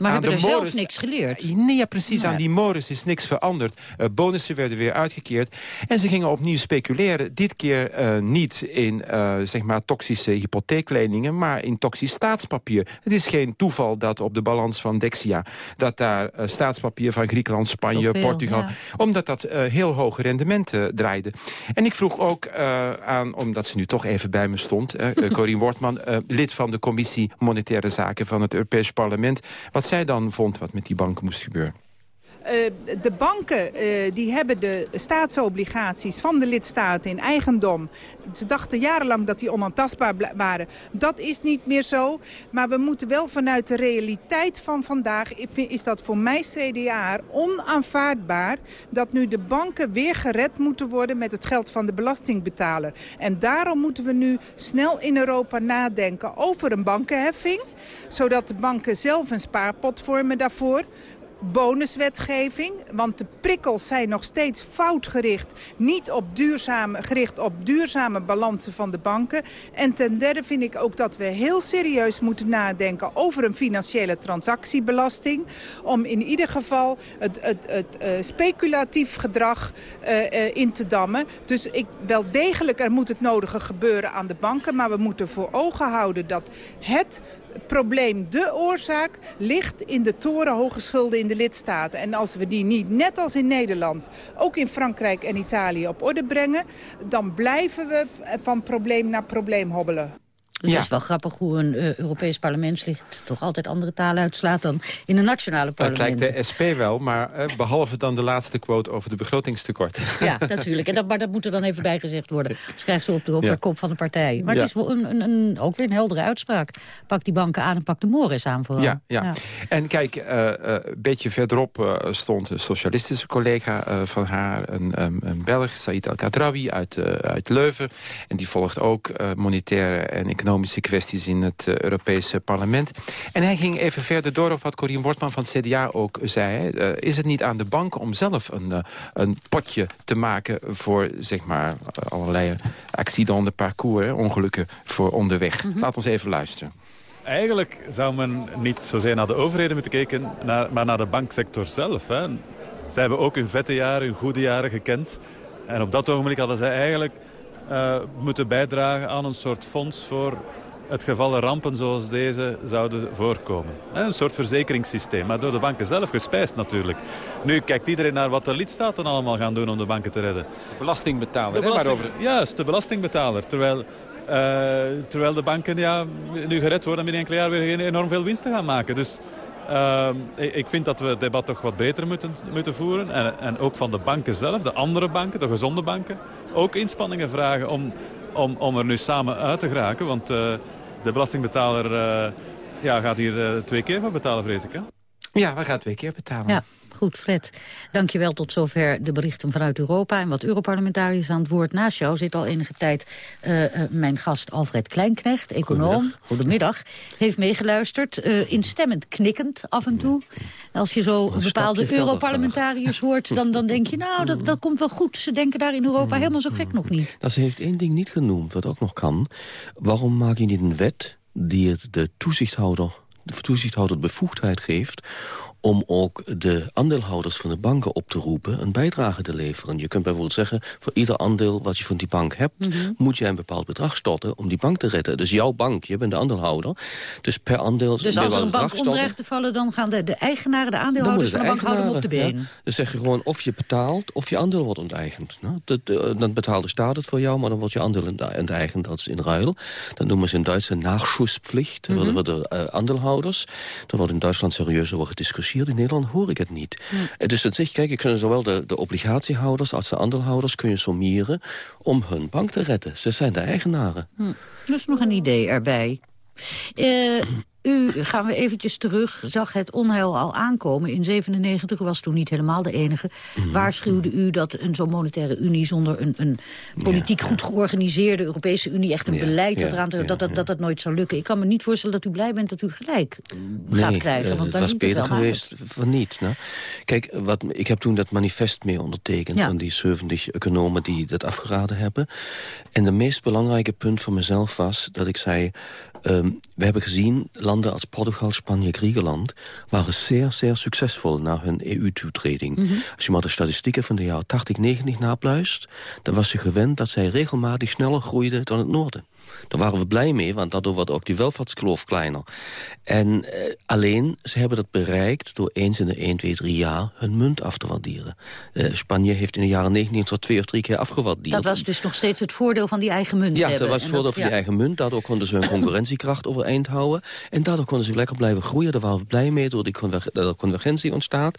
Maar hebben er morris, zelf niks geleerd? Nee, ja, precies. Aan die morris is niks veranderd. Uh, bonussen werden weer uitgekeerd. En ze gingen opnieuw speculeren. Dit keer uh, niet in uh, zeg maar toxische hypotheekleningen... maar in toxisch staatspapier. Het is geen toeval dat op de balans van Dexia... dat daar staatspapier van Griekenland, Spanje, Zoveel, Portugal... Ja. omdat dat heel hoge rendementen draaide. En ik vroeg ook aan, omdat ze nu toch even bij me stond... Corien Wortman, lid van de Commissie Monetaire Zaken... van het Europees Parlement... wat zij dan vond wat met die banken moest gebeuren. Uh, de banken uh, die hebben de staatsobligaties van de lidstaten in eigendom. Ze dachten jarenlang dat die onaantastbaar waren. Dat is niet meer zo. Maar we moeten wel vanuit de realiteit van vandaag... is dat voor mij CDA onaanvaardbaar... dat nu de banken weer gered moeten worden met het geld van de belastingbetaler. En daarom moeten we nu snel in Europa nadenken over een bankenheffing. Zodat de banken zelf een spaarpot vormen daarvoor bonuswetgeving. Want de prikkels zijn nog steeds foutgericht. Niet op duurzame, gericht op duurzame balansen van de banken. En ten derde vind ik ook dat we heel serieus moeten nadenken over een financiële transactiebelasting. Om in ieder geval het, het, het uh, speculatief gedrag uh, uh, in te dammen. Dus ik, wel degelijk, er moet het nodige gebeuren aan de banken. Maar we moeten voor ogen houden dat het probleem, de oorzaak, ligt in de torenhoge schulden in de lidstaten. En als we die niet, net als in Nederland, ook in Frankrijk en Italië op orde brengen... dan blijven we van probleem naar probleem hobbelen. Het is wel grappig hoe een uh, Europees parlementslid toch altijd andere talen uitslaat dan in een nationale parlement. Dat lijkt de SP wel, maar uh, behalve dan de laatste quote over de begrotingstekort. Ja, natuurlijk. En dat, maar dat moet er dan even bijgezegd worden. Dus krijgt ze op de, op de kop van de partij. Maar het is wel een, een, een, ook weer een heldere uitspraak. Pak die banken aan en pak de Morris aan vooral. Ja, ja. En kijk, uh, een beetje verderop stond een socialistische collega van haar, een, een Belg, Said El-Kadrawi uit, uit Leuven. En die volgt ook monetaire en economische economische kwesties in het uh, Europese parlement. En hij ging even verder door op wat Corien Wortman van het CDA ook zei. Uh, is het niet aan de bank om zelf een, uh, een potje te maken... voor zeg maar, allerlei accidenten de parcours, ongelukken voor onderweg? Mm -hmm. Laat ons even luisteren. Eigenlijk zou men niet zozeer naar de overheden moeten kijken... Maar naar de banksector zelf. Hè. Zij hebben ook hun vette jaren, hun goede jaren gekend. En op dat ogenblik hadden zij eigenlijk uh, moeten bijdragen aan een soort fonds voor het gevallen rampen zoals deze zouden voorkomen. Een soort verzekeringssysteem, maar door de banken zelf gespijsd natuurlijk. Nu kijkt iedereen naar wat de lidstaten allemaal gaan doen om de banken te redden. De belastingbetaler, de belasting, over... Juist, de belastingbetaler. Terwijl, uh, terwijl de banken ja, nu gered worden binnen enkele jaar weer enorm veel winst te gaan maken. Dus uh, ik vind dat we het debat toch wat beter moeten, moeten voeren. En, en ook van de banken zelf, de andere banken, de gezonde banken... ook inspanningen vragen om, om, om er nu samen uit te geraken. Want uh, de belastingbetaler uh, ja, gaat hier twee keer van betalen, vrees ik. Hè? Ja, we gaan twee keer betalen. Ja. Goed, Fred. Dankjewel tot zover de berichten vanuit Europa. En wat Europarlementariërs aan het woord. Naast jou zit al enige tijd uh, uh, mijn gast Alfred Kleinknecht, econoom. Goedemiddag. Goedemiddag. Heeft meegeluisterd, uh, instemmend knikkend af en toe. Als je zo een bepaalde Europarlementariërs hoort, dan, dan denk je... nou, dat, dat komt wel goed. Ze denken daar in Europa helemaal zo gek nog niet. Dat ze heeft één ding niet genoemd, wat ook nog kan. Waarom maak je niet een wet die het de toezichthouder de toezichthouder bevoegdheid geeft om ook de aandeelhouders van de banken op te roepen... een bijdrage te leveren. Je kunt bijvoorbeeld zeggen, voor ieder aandeel wat je van die bank hebt... Mm -hmm. moet je een bepaald bedrag storten om die bank te redden. Dus jouw bank, je bent de aandeelhouder. Dus per aandeel... Dus als er een bank onder te vallen... dan gaan de, de eigenaren, de aandeelhouders de van de bank houden op de been. Ja, dan zeg je gewoon of je betaalt of je aandeel wordt onteigend. Nou, dat, dan betaalt de staat het voor jou, maar dan wordt je aandeel onteigend. Dat is in ruil. Dat noemen ze in Duitsland nachschussplicht. Mm -hmm. voor de uh, aandeelhouders. Dan wordt in Duitsland serieus over gediscussieerd in Nederland hoor ik het niet. Hm. Dus het zegt, kijk, je kunt zowel de, de obligatiehouders als de aandeelhouders kun je sommeren om hun bank te redden. Ze zijn de eigenaren. Hm. Dat is nog een idee erbij. Uh, u, gaan we eventjes terug, zag het onheil al aankomen. In 97 was toen niet helemaal de enige. Mm. Waarschuwde u dat een zo'n monetaire unie... zonder een, een politiek goed georganiseerde Europese Unie... echt een beleid ja, eraan dat, dat, dat dat nooit zou lukken. Ik kan me niet voorstellen dat u blij bent dat u gelijk gaat krijgen. Want het was beter geweest van niet. Nou. Kijk, wat, ik heb toen dat manifest mee ondertekend... van die 70 economen die dat afgeraden hebben. En de meest belangrijke punt voor mezelf was dat ik zei... Um, we hebben gezien, landen als Portugal, Spanje, Griekenland... waren zeer, zeer succesvol na hun EU-toetreding. Mm -hmm. Als je maar de statistieken van de jaren 80, 90 napluist... dan was je gewend dat zij regelmatig sneller groeiden dan het noorden. Daar waren we blij mee, want daardoor wordt ook die welvaartskloof kleiner. En eh, alleen, ze hebben dat bereikt door eens in de 1, 2, 3 jaar hun munt af te waarderen. Eh, Spanje heeft in de jaren 19 tot twee of drie keer afgewaardeerd. Dat was dus nog steeds het voordeel van die eigen munt Ja, hebben. dat was het voordeel van die eigen munt. Daardoor konden ze hun concurrentiekracht overeind houden. En daardoor konden ze lekker blijven groeien. Daar waren we blij mee, door die conver dat er convergentie ontstaat.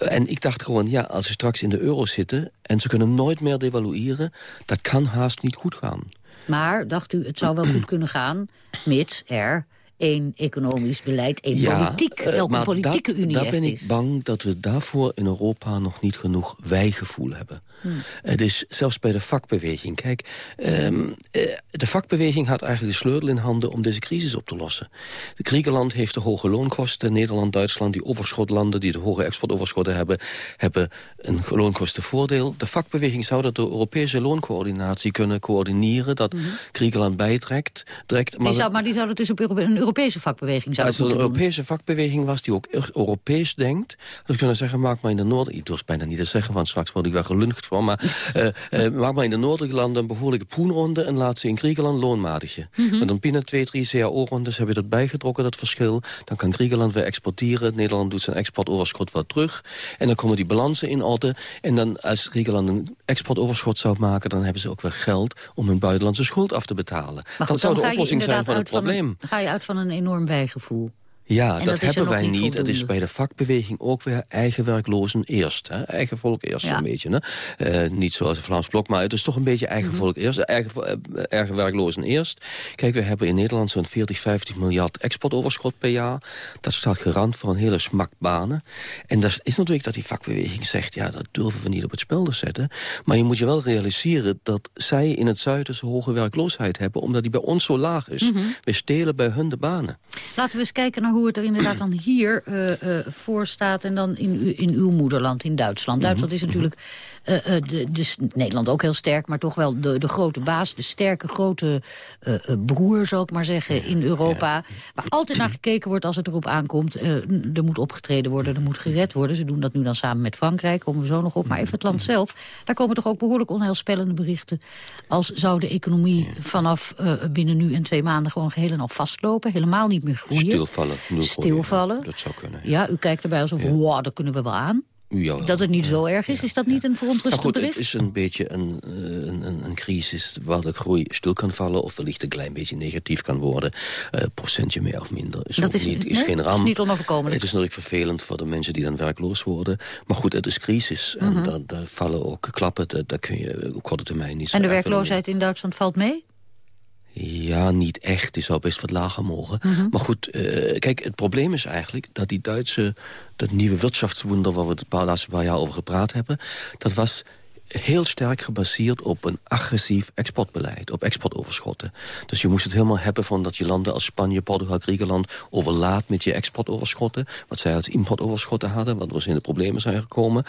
Uh, en ik dacht gewoon, ja, als ze straks in de euro zitten... en ze kunnen nooit meer devalueren, dat kan haast niet goed gaan. Maar, dacht u, het zou wel goed kunnen gaan, mits er één economisch beleid, één ja, politiek, uh, elke politieke dat, unie daar ben ik bang dat we daarvoor in Europa nog niet genoeg wijgevoel hebben. Hmm. Het is zelfs bij de vakbeweging. Kijk, um, de vakbeweging had eigenlijk de sleutel in handen om deze crisis op te lossen. De Griekenland heeft de hoge loonkosten. Nederland, Duitsland, die overschotlanden die de hoge exportoverschotten hebben, hebben een loonkostenvoordeel. De vakbeweging zou dat door Europese looncoördinatie kunnen coördineren, dat Mhm. Griekenland bijtrekt. Direct, Die zou, maar die zouden dus op een Europese vakbeweging zou Als er een Europese vakbeweging was die ook Europees denkt... dan we kunnen zeggen, maak maar in de Noord... Ik durf bijna niet te zeggen, want straks word ik wel geluncht van... maar uh, uh, maak maar in de noordelijke landen een behoorlijke poenronde... en laat ze in Griekenland loonmatigen. Mm -hmm. dan binnen twee, drie CAO-rondes heb je dat bijgetrokken, dat verschil. Dan kan Griekenland weer exporteren. Nederland doet zijn exportoverschot wat terug. En dan komen die balansen in orde. En dan als Griekenland een exportoverschot zou maken... dan hebben ze ook weer geld om hun buitenlandse schuld af te betalen. dat zou de oplossing zijn van het probleem. ga je uit van een enorm wijgevoel. Ja, dat, hebben wij niet. Het is bij de vakbeweging ook weer eigen werklozen eerst. Hè? Eigen volk eerst een beetje. Hè? Uh, niet zoals het Vlaams Blok, maar het is toch een beetje eigen mhm. volk eerst. Eigen, uh, eigen werklozen eerst. Kijk, we hebben in Nederland zo'n 40, 50 miljard exportoverschot per jaar. Dat staat garant voor een hele smak banen. En dat is natuurlijk dat die vakbeweging zegt... ja, dat durven we niet op het spel te zetten. Maar je moet je wel realiseren dat zij in het zuiden... zo hoge werkloosheid hebben, omdat die bij ons zo laag is. Mm We stelen bij hun de banen. Laten we eens kijken naar hoe het er inderdaad dan hier uh, uh, voor staat... en dan in, in uw moederland, in Duitsland. Duitsland is natuurlijk uh, de, de, Nederland ook heel sterk, maar toch wel de, de grote baas... de sterke grote broer, zou ik maar zeggen, in Europa. Waar altijd naar gekeken wordt als het erop aankomt. er moet opgetreden worden, er moet gered worden. Ze doen dat nu dan samen met Frankrijk, komen we zo nog op. Maar even het land zelf, daar komen toch ook behoorlijk onheilspellende berichten... als zou de economie vanaf binnen nu en twee maanden... gewoon geheel en al vastlopen, helemaal niet meer groeien. Stilvallen stilvallen. Dat zou kunnen. Ja, u kijkt erbij alsof, ja. wow, dat kunnen we wel aan. Ja, dat het niet zo erg is, is dat niet een verontrustend goed, bericht? Het is een beetje een, eh, een, een, een, crisis waar de groei stil kan vallen... of wellicht een klein beetje negatief kan worden. Uh, procentje meer of minder is, dat is, niet, is geen ramp. is niet onoverkomelijk. Het is natuurlijk vervelend voor de mensen die dan werkloos worden. Maar goed, het is crisis. En mm -hmm. daar, vallen ook klappen. Daar kun je op korte termijn niet En de werkloosheid in Duitsland valt mee? Ja, niet echt. Die zou best wat lager mogen. Mm -hmm. Maar goed, uh, kijk, het probleem is eigenlijk dat die Duitse... dat nieuwe wirtschaftswunder waar we het paar, laatste paar jaar over gepraat hebben... dat was heel sterk gebaseerd op een agressief exportbeleid, op exportoverschotten. Dus je moest het helemaal hebben van dat je landen als Spanje, Portugal, Griekenland overlaat met je exportoverschotten, wat zij als importoverschotten hadden, wat dus in de problemen zijn gekomen.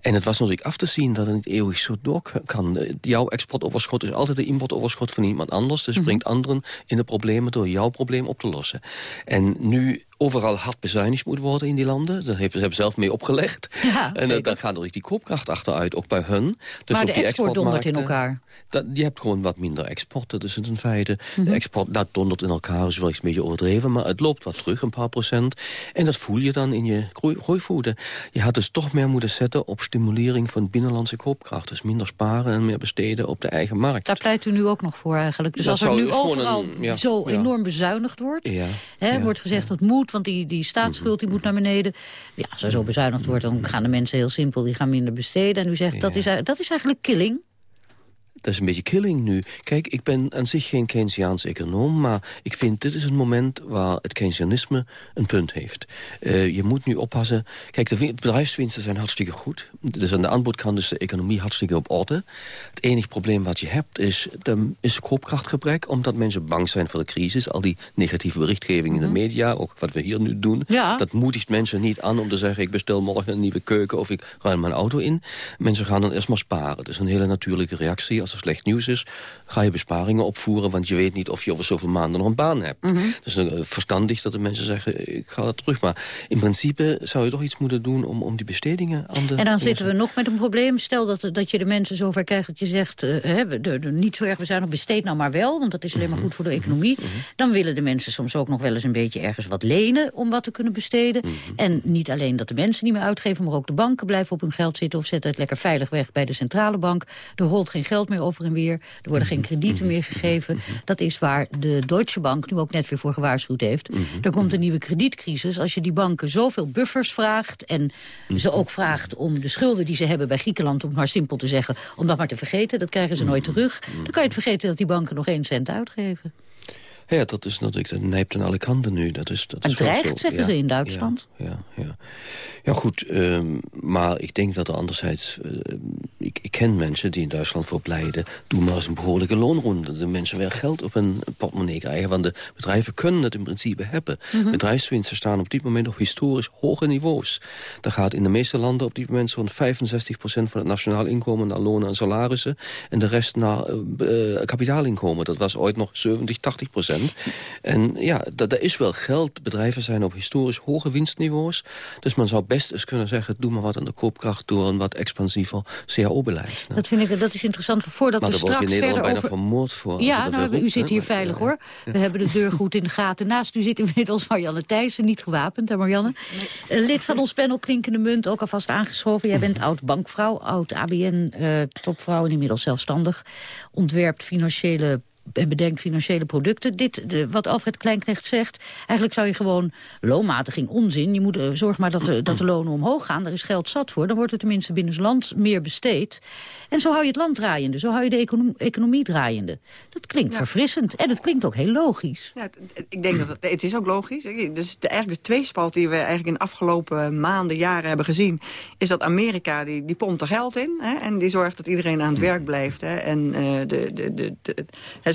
En het was natuurlijk af te zien dat het niet eeuwig zo door kan. Jouw exportoverschot is altijd de importoverschot van iemand anders, dus mm -hmm. brengt anderen in de problemen door jouw probleem op te lossen. En nu overal hard bezuinigd moet worden in die landen. Dat hebben ze zelf mee opgelegd. Ja, en dan gaat er die koopkracht achteruit, ook bij hun. Dus maar de die export dondert in elkaar. Dat, je hebt gewoon wat minder export, dat is het in feite. Mm -hmm. De export, dat dondert in elkaar, is wel eens een beetje overdreven... maar het loopt wat terug, een paar procent. En dat voel je dan in je groei, groeivoeden. Je had dus toch meer moeten zetten op stimulering van binnenlandse koopkracht. Dus minder sparen en meer besteden op de eigen markt. Daar pleit u nu ook nog voor eigenlijk. Dus dat als er nu overal een, ja, zo ja. enorm bezuinigd wordt... Hè, wordt gezegd dat moet want die, die staatsschuld die moet naar beneden. Ja, als er zo bezuinigd wordt, dan gaan de mensen heel simpel... die gaan minder besteden. En u zegt, dat, is, dat is eigenlijk killing dat is een beetje killing nu. Kijk, ik ben aan zich geen Keynesiaans econoom... maar ik vind dit is een moment waar het Keynesianisme een punt heeft. Uh, je moet nu oppassen... Kijk, de bedrijfswinsten zijn hartstikke goed. Dus aan de aanbodkant is de economie hartstikke op orde. Het enige probleem wat je hebt is, de, is koopkrachtgebrek... omdat mensen bang zijn voor de crisis. Al die negatieve berichtgeving in de mhm. media, ook wat we hier nu doen... Ja. dat moedigt mensen niet aan om te zeggen... ik bestel morgen een nieuwe keuken of ik ruim mijn auto in. Mensen gaan dan eerst maar sparen. Dat is een hele natuurlijke reactie als er slecht nieuws is... ga je besparingen opvoeren, want je weet niet of je over zoveel maanden nog een baan hebt. Mm -hmm. Dus verstandig dat de mensen zeggen, ik ga dat terug. Maar in principe zou je toch iets moeten doen om, om die bestedingen aan de... En dan zitten we nog met een probleem. Stel dat, dat je de mensen zover krijgt dat je zegt... Uh, hè, de, de, niet zo erg, we zijn nog besteed nou maar wel... want dat is alleen maar goed voor de economie. Mm -hmm. Dan willen de mensen soms ook nog wel eens een beetje ergens wat lenen... om wat te kunnen besteden. Mm -hmm. En niet alleen dat de mensen niet meer uitgeven... maar ook de banken blijven op hun geld zitten... of zetten het lekker veilig weg bij de centrale bank. Er rolt geen geld meer over en weer. Er worden geen kredieten meer gegeven. Dat is waar de Deutsche Bank nu ook net weer voor gewaarschuwd heeft. Er komt een nieuwe kredietcrisis. Als je die banken zoveel buffers vraagt... en ze ook vraagt om de schulden die ze hebben bij Griekenland... om maar simpel te zeggen, om dat maar te vergeten. Dat krijgen ze nooit terug. Dan kan je het vergeten dat die banken nog één cent uitgeven. Ja, dat is natuurlijk, dat nijpt aan alle kanten nu. Dat is, dat en is terecht, zeggen ja, ze in Duitsland. Ja, ja, ja. ja goed, um, maar ik denk dat er anderzijds... Uh, ik, ik, ken mensen die in Duitsland voor pleiten... doe maar eens een behoorlijke loonronde. De mensen weer geld op hun portemonnee krijgen. Want de bedrijven kunnen het in principe hebben. Mm -hmm. Bedrijfswinsten staan op dit moment op historisch hoge niveaus. Daar gaat in de meeste landen op dit moment zo'n 65% van het nationaal inkomen... naar lonen en salarissen. En de rest naar uh, kapitaalinkomen. Dat was ooit nog 70, 80%. En ja, dat, er is wel geld. Bedrijven zijn op historisch hoge winstniveaus. Dus men zou best eens kunnen zeggen... doe maar wat aan de koopkracht door een wat expansiever CAO-beleid. Dat vind ik dat is interessant. Voordat maar we straks verder over... bijna vermoord voor. Ja, nou, u zit hier veilig hoor. We hebben de deur goed in de gaten. Naast u zit inmiddels Marianne Thijssen, niet gewapend hè Marianne? Uh, lid van ons panel Klinkende Munt, ook alvast aangeschoven. Jij bent oud-bankvrouw, oud-ABN-topvrouw eh, en inmiddels zelfstandig. Ontwerpt financiële en bedenkt financiële producten. Dit, de, wat Alfred Kleinknecht zegt, eigenlijk zou je gewoon loonmatiging onzin. Je moet uh, zorg maar dat de, dat de lonen omhoog gaan. Daar is geld zat voor. Dan wordt het tenminste binnen het land meer besteed. En zo hou je het land draaiende. Zo hou je de economie, economie draaiende. Dat klinkt verfrissend. En het klinkt ook heel logisch. Ja, ik denk dat het, het is ook logisch. Dus de, eigenlijk de tweespalt die we eigenlijk in de afgelopen maanden, jaren hebben gezien... is dat Amerika, die, die pompt er geld in. Hè, en die zorgt dat iedereen aan het werk blijft. Hè, en uh, de, de, de, de,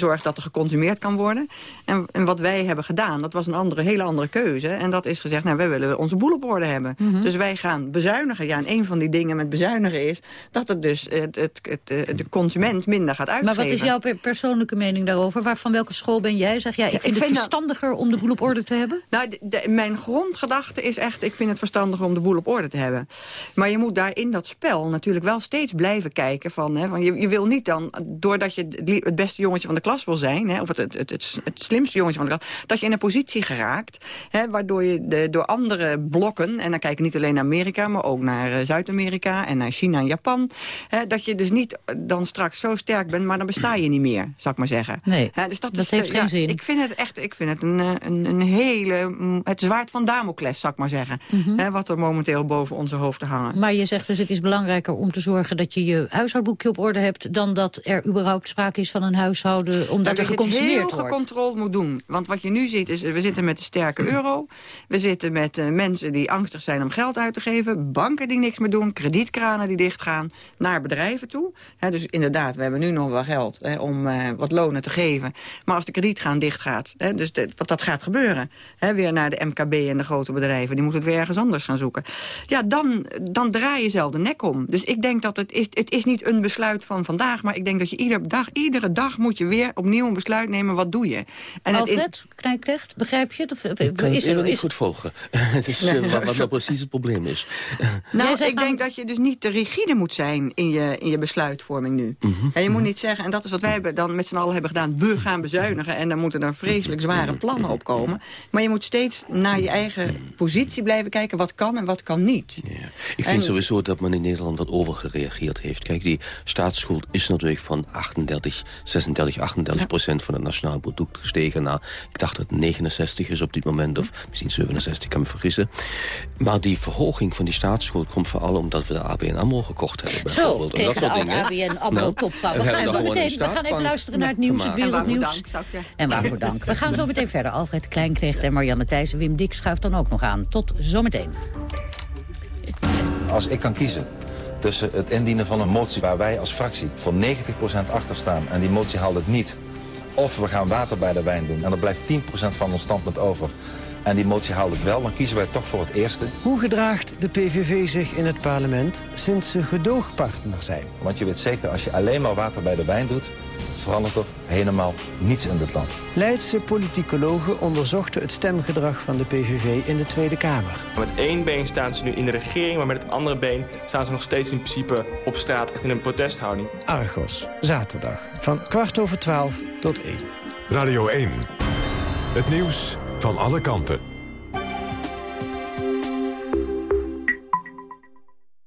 zorgt dat er geconsumeerd kan worden. En, en, wat wij hebben gedaan, dat was een andere, hele andere keuze. En dat is gezegd, nou, wij willen onze boel op orde hebben. Mm -hmm. Dus wij gaan bezuinigen. Ja, en een van die dingen met bezuinigen is... dat het dus het, het, het, de consument minder gaat uitgeven. Maar wat is jouw persoonlijke mening daarover? Waar, van welke school ben jij? Zeg jij, ik vind ik het verstandiger dat... om de boel op orde te hebben? Nou, de, de, mijn grondgedachte is echt... ik vind het verstandiger om de boel op orde te hebben. Maar je moet daar in dat spel natuurlijk wel steeds blijven kijken. Van, hè, van je, je wil niet dan, doordat je het beste jongetje van de klas wil zijn... Hè, of het, het, het, het, slimste jongetje van de klas... dat je in een positie geraakt... Hè, waardoor je de, door andere blokken... en dan kijk ik niet alleen naar Amerika... maar ook naar uh, Zuid-Amerika en naar China en Japan... Hè, dat je dus niet dan straks zo sterk bent... maar dan besta je niet meer, zou ik maar zeggen. Nee, hè, dus dat, dat is, heeft ja, geen zin. Ik vind het echt ik vind het een, een, een hele... het zwaard van Damocles, zou ik maar zeggen. Mm -hmm. hè, wat er momenteel boven onze hoofden hangen. Maar je zegt dus het is belangrijker om te zorgen... dat je je huishoudboekje op orde hebt... dan dat er überhaupt sprake is van een huishouden... omdat er geconsumeerd wordt. heel gecontroleerd moet doen. Want wat je nu ziet is, we zitten met de sterke euro. We zitten met uh, mensen die angstig zijn om geld uit te geven. Banken die niks meer doen. Kredietkranen die dichtgaan. Naar bedrijven toe. He, dus inderdaad, we hebben nu nog wel geld he, om uh, wat lonen te geven. Maar als de kredietkraan dichtgaat, he, dus de, wat dat gaat gebeuren. weer naar de MKB en de grote bedrijven. Die moeten het weer ergens anders gaan zoeken. Ja, dan, dan draai je zelf de nek om. Dus ik denk dat het is, het is niet een besluit van vandaag. Maar ik denk dat je iedere dag, iedere dag moet je weer opnieuw een besluit nemen. Wat doe je? En Alfred, Krijkrecht, begrijp je? Of, ik kan is het niet goed volgen. het is uh, wat, wat nou precies het probleem is. nou, ik denk dat je dus niet te rigide moet zijn in je, in je besluitvorming nu. Mm -hmm. En je moet niet zeggen, en dat is wat wij hebben dan met z'n allen hebben gedaan... we gaan bezuinigen en dan moeten er vreselijk zware plannen opkomen. Maar je moet steeds naar je eigen positie blijven kijken... wat kan en wat kan niet. Ja. Ik vind en, sowieso dat men in Nederland wat overgereageerd heeft. Kijk, die staatsschuld is natuurlijk van 38, 36, 38 ja. procent van het nationaal product gestegen naar, ik dacht dat het 69 is op dit moment, of misschien 67, ik kan me vergissen. Maar die verhoging van die staatsschuld komt vooral omdat we de ABN AMRO gekocht hebben. Zo, tegen dat soort dingen. ABN AMRO nou, topvrouw. We gaan, zo meteen, we gaan even luisteren naar het nieuws, het wereldnieuws. En waarvoor dank. We gaan zo meteen verder. Alfred Kleinknecht en Marianne Thijssen. Wim Dik schuift dan ook nog aan. Tot zometeen. Als ik kan kiezen tussen het indienen van een motie... waar wij als fractie voor 90% achter staan... en die motie haalt het niet... of we gaan water bij de wijn doen en er blijft 10% van ons standpunt over... en die motie haalt het wel, dan kiezen wij toch voor het eerste. Hoe gedraagt de PVV zich in het parlement sinds ze gedoogpartner zijn? Want je weet zeker, als je alleen maar water bij de wijn doet... verandert er helemaal niets in dit land. Leidse politicologen onderzochten het stemgedrag van de PVV in de Tweede Kamer. Met één been staan ze nu in de regering, maar met het andere been staan ze nog steeds in principe op straat, echt in een protesthouding. Argos, zaterdag, van kwart over twaalf tot één. Radio 1, het nieuws van alle kanten.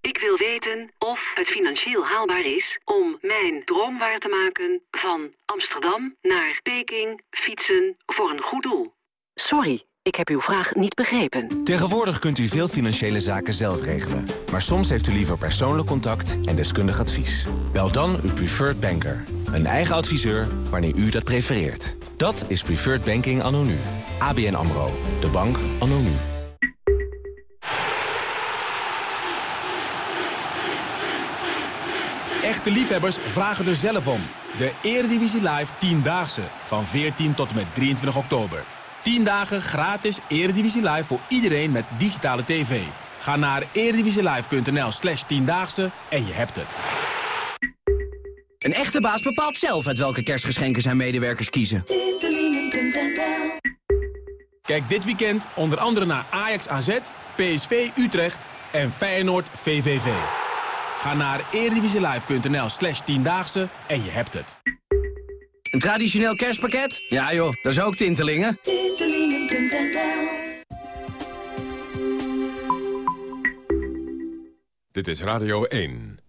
Ik wil weten of het financieel haalbaar is om mijn droom waar te maken... van Amsterdam naar Peking fietsen voor een goed doel. Sorry, ik heb uw vraag niet begrepen. Tegenwoordig kunt u veel financiële zaken zelf regelen. Maar soms heeft u liever persoonlijk contact en deskundig advies. Bel dan uw preferred banker. Een eigen adviseur wanneer u dat prefereert. Dat is Preferred Banking anno nu. ABN AMRO. De bank anno Echte liefhebbers vragen er zelf om. De Eredivisie Live 10-daagse van 14 tot en met 23 oktober. 10 dagen gratis Eredivisie Live voor iedereen met digitale tv. Ga naar eredivisielive.nl slash 10-daagse en je hebt het. Een echte baas bepaalt zelf uit welke kerstgeschenken zijn medewerkers kiezen. Kijk dit weekend onder andere naar Ajax AZ, PSV Utrecht en Feyenoord VVV. Ga naar eredivisielive.nl slash tiendaagse en je hebt het. Een traditioneel kerstpakket? Ja joh, dat is ook Tintelingen. Dit is Radio 1.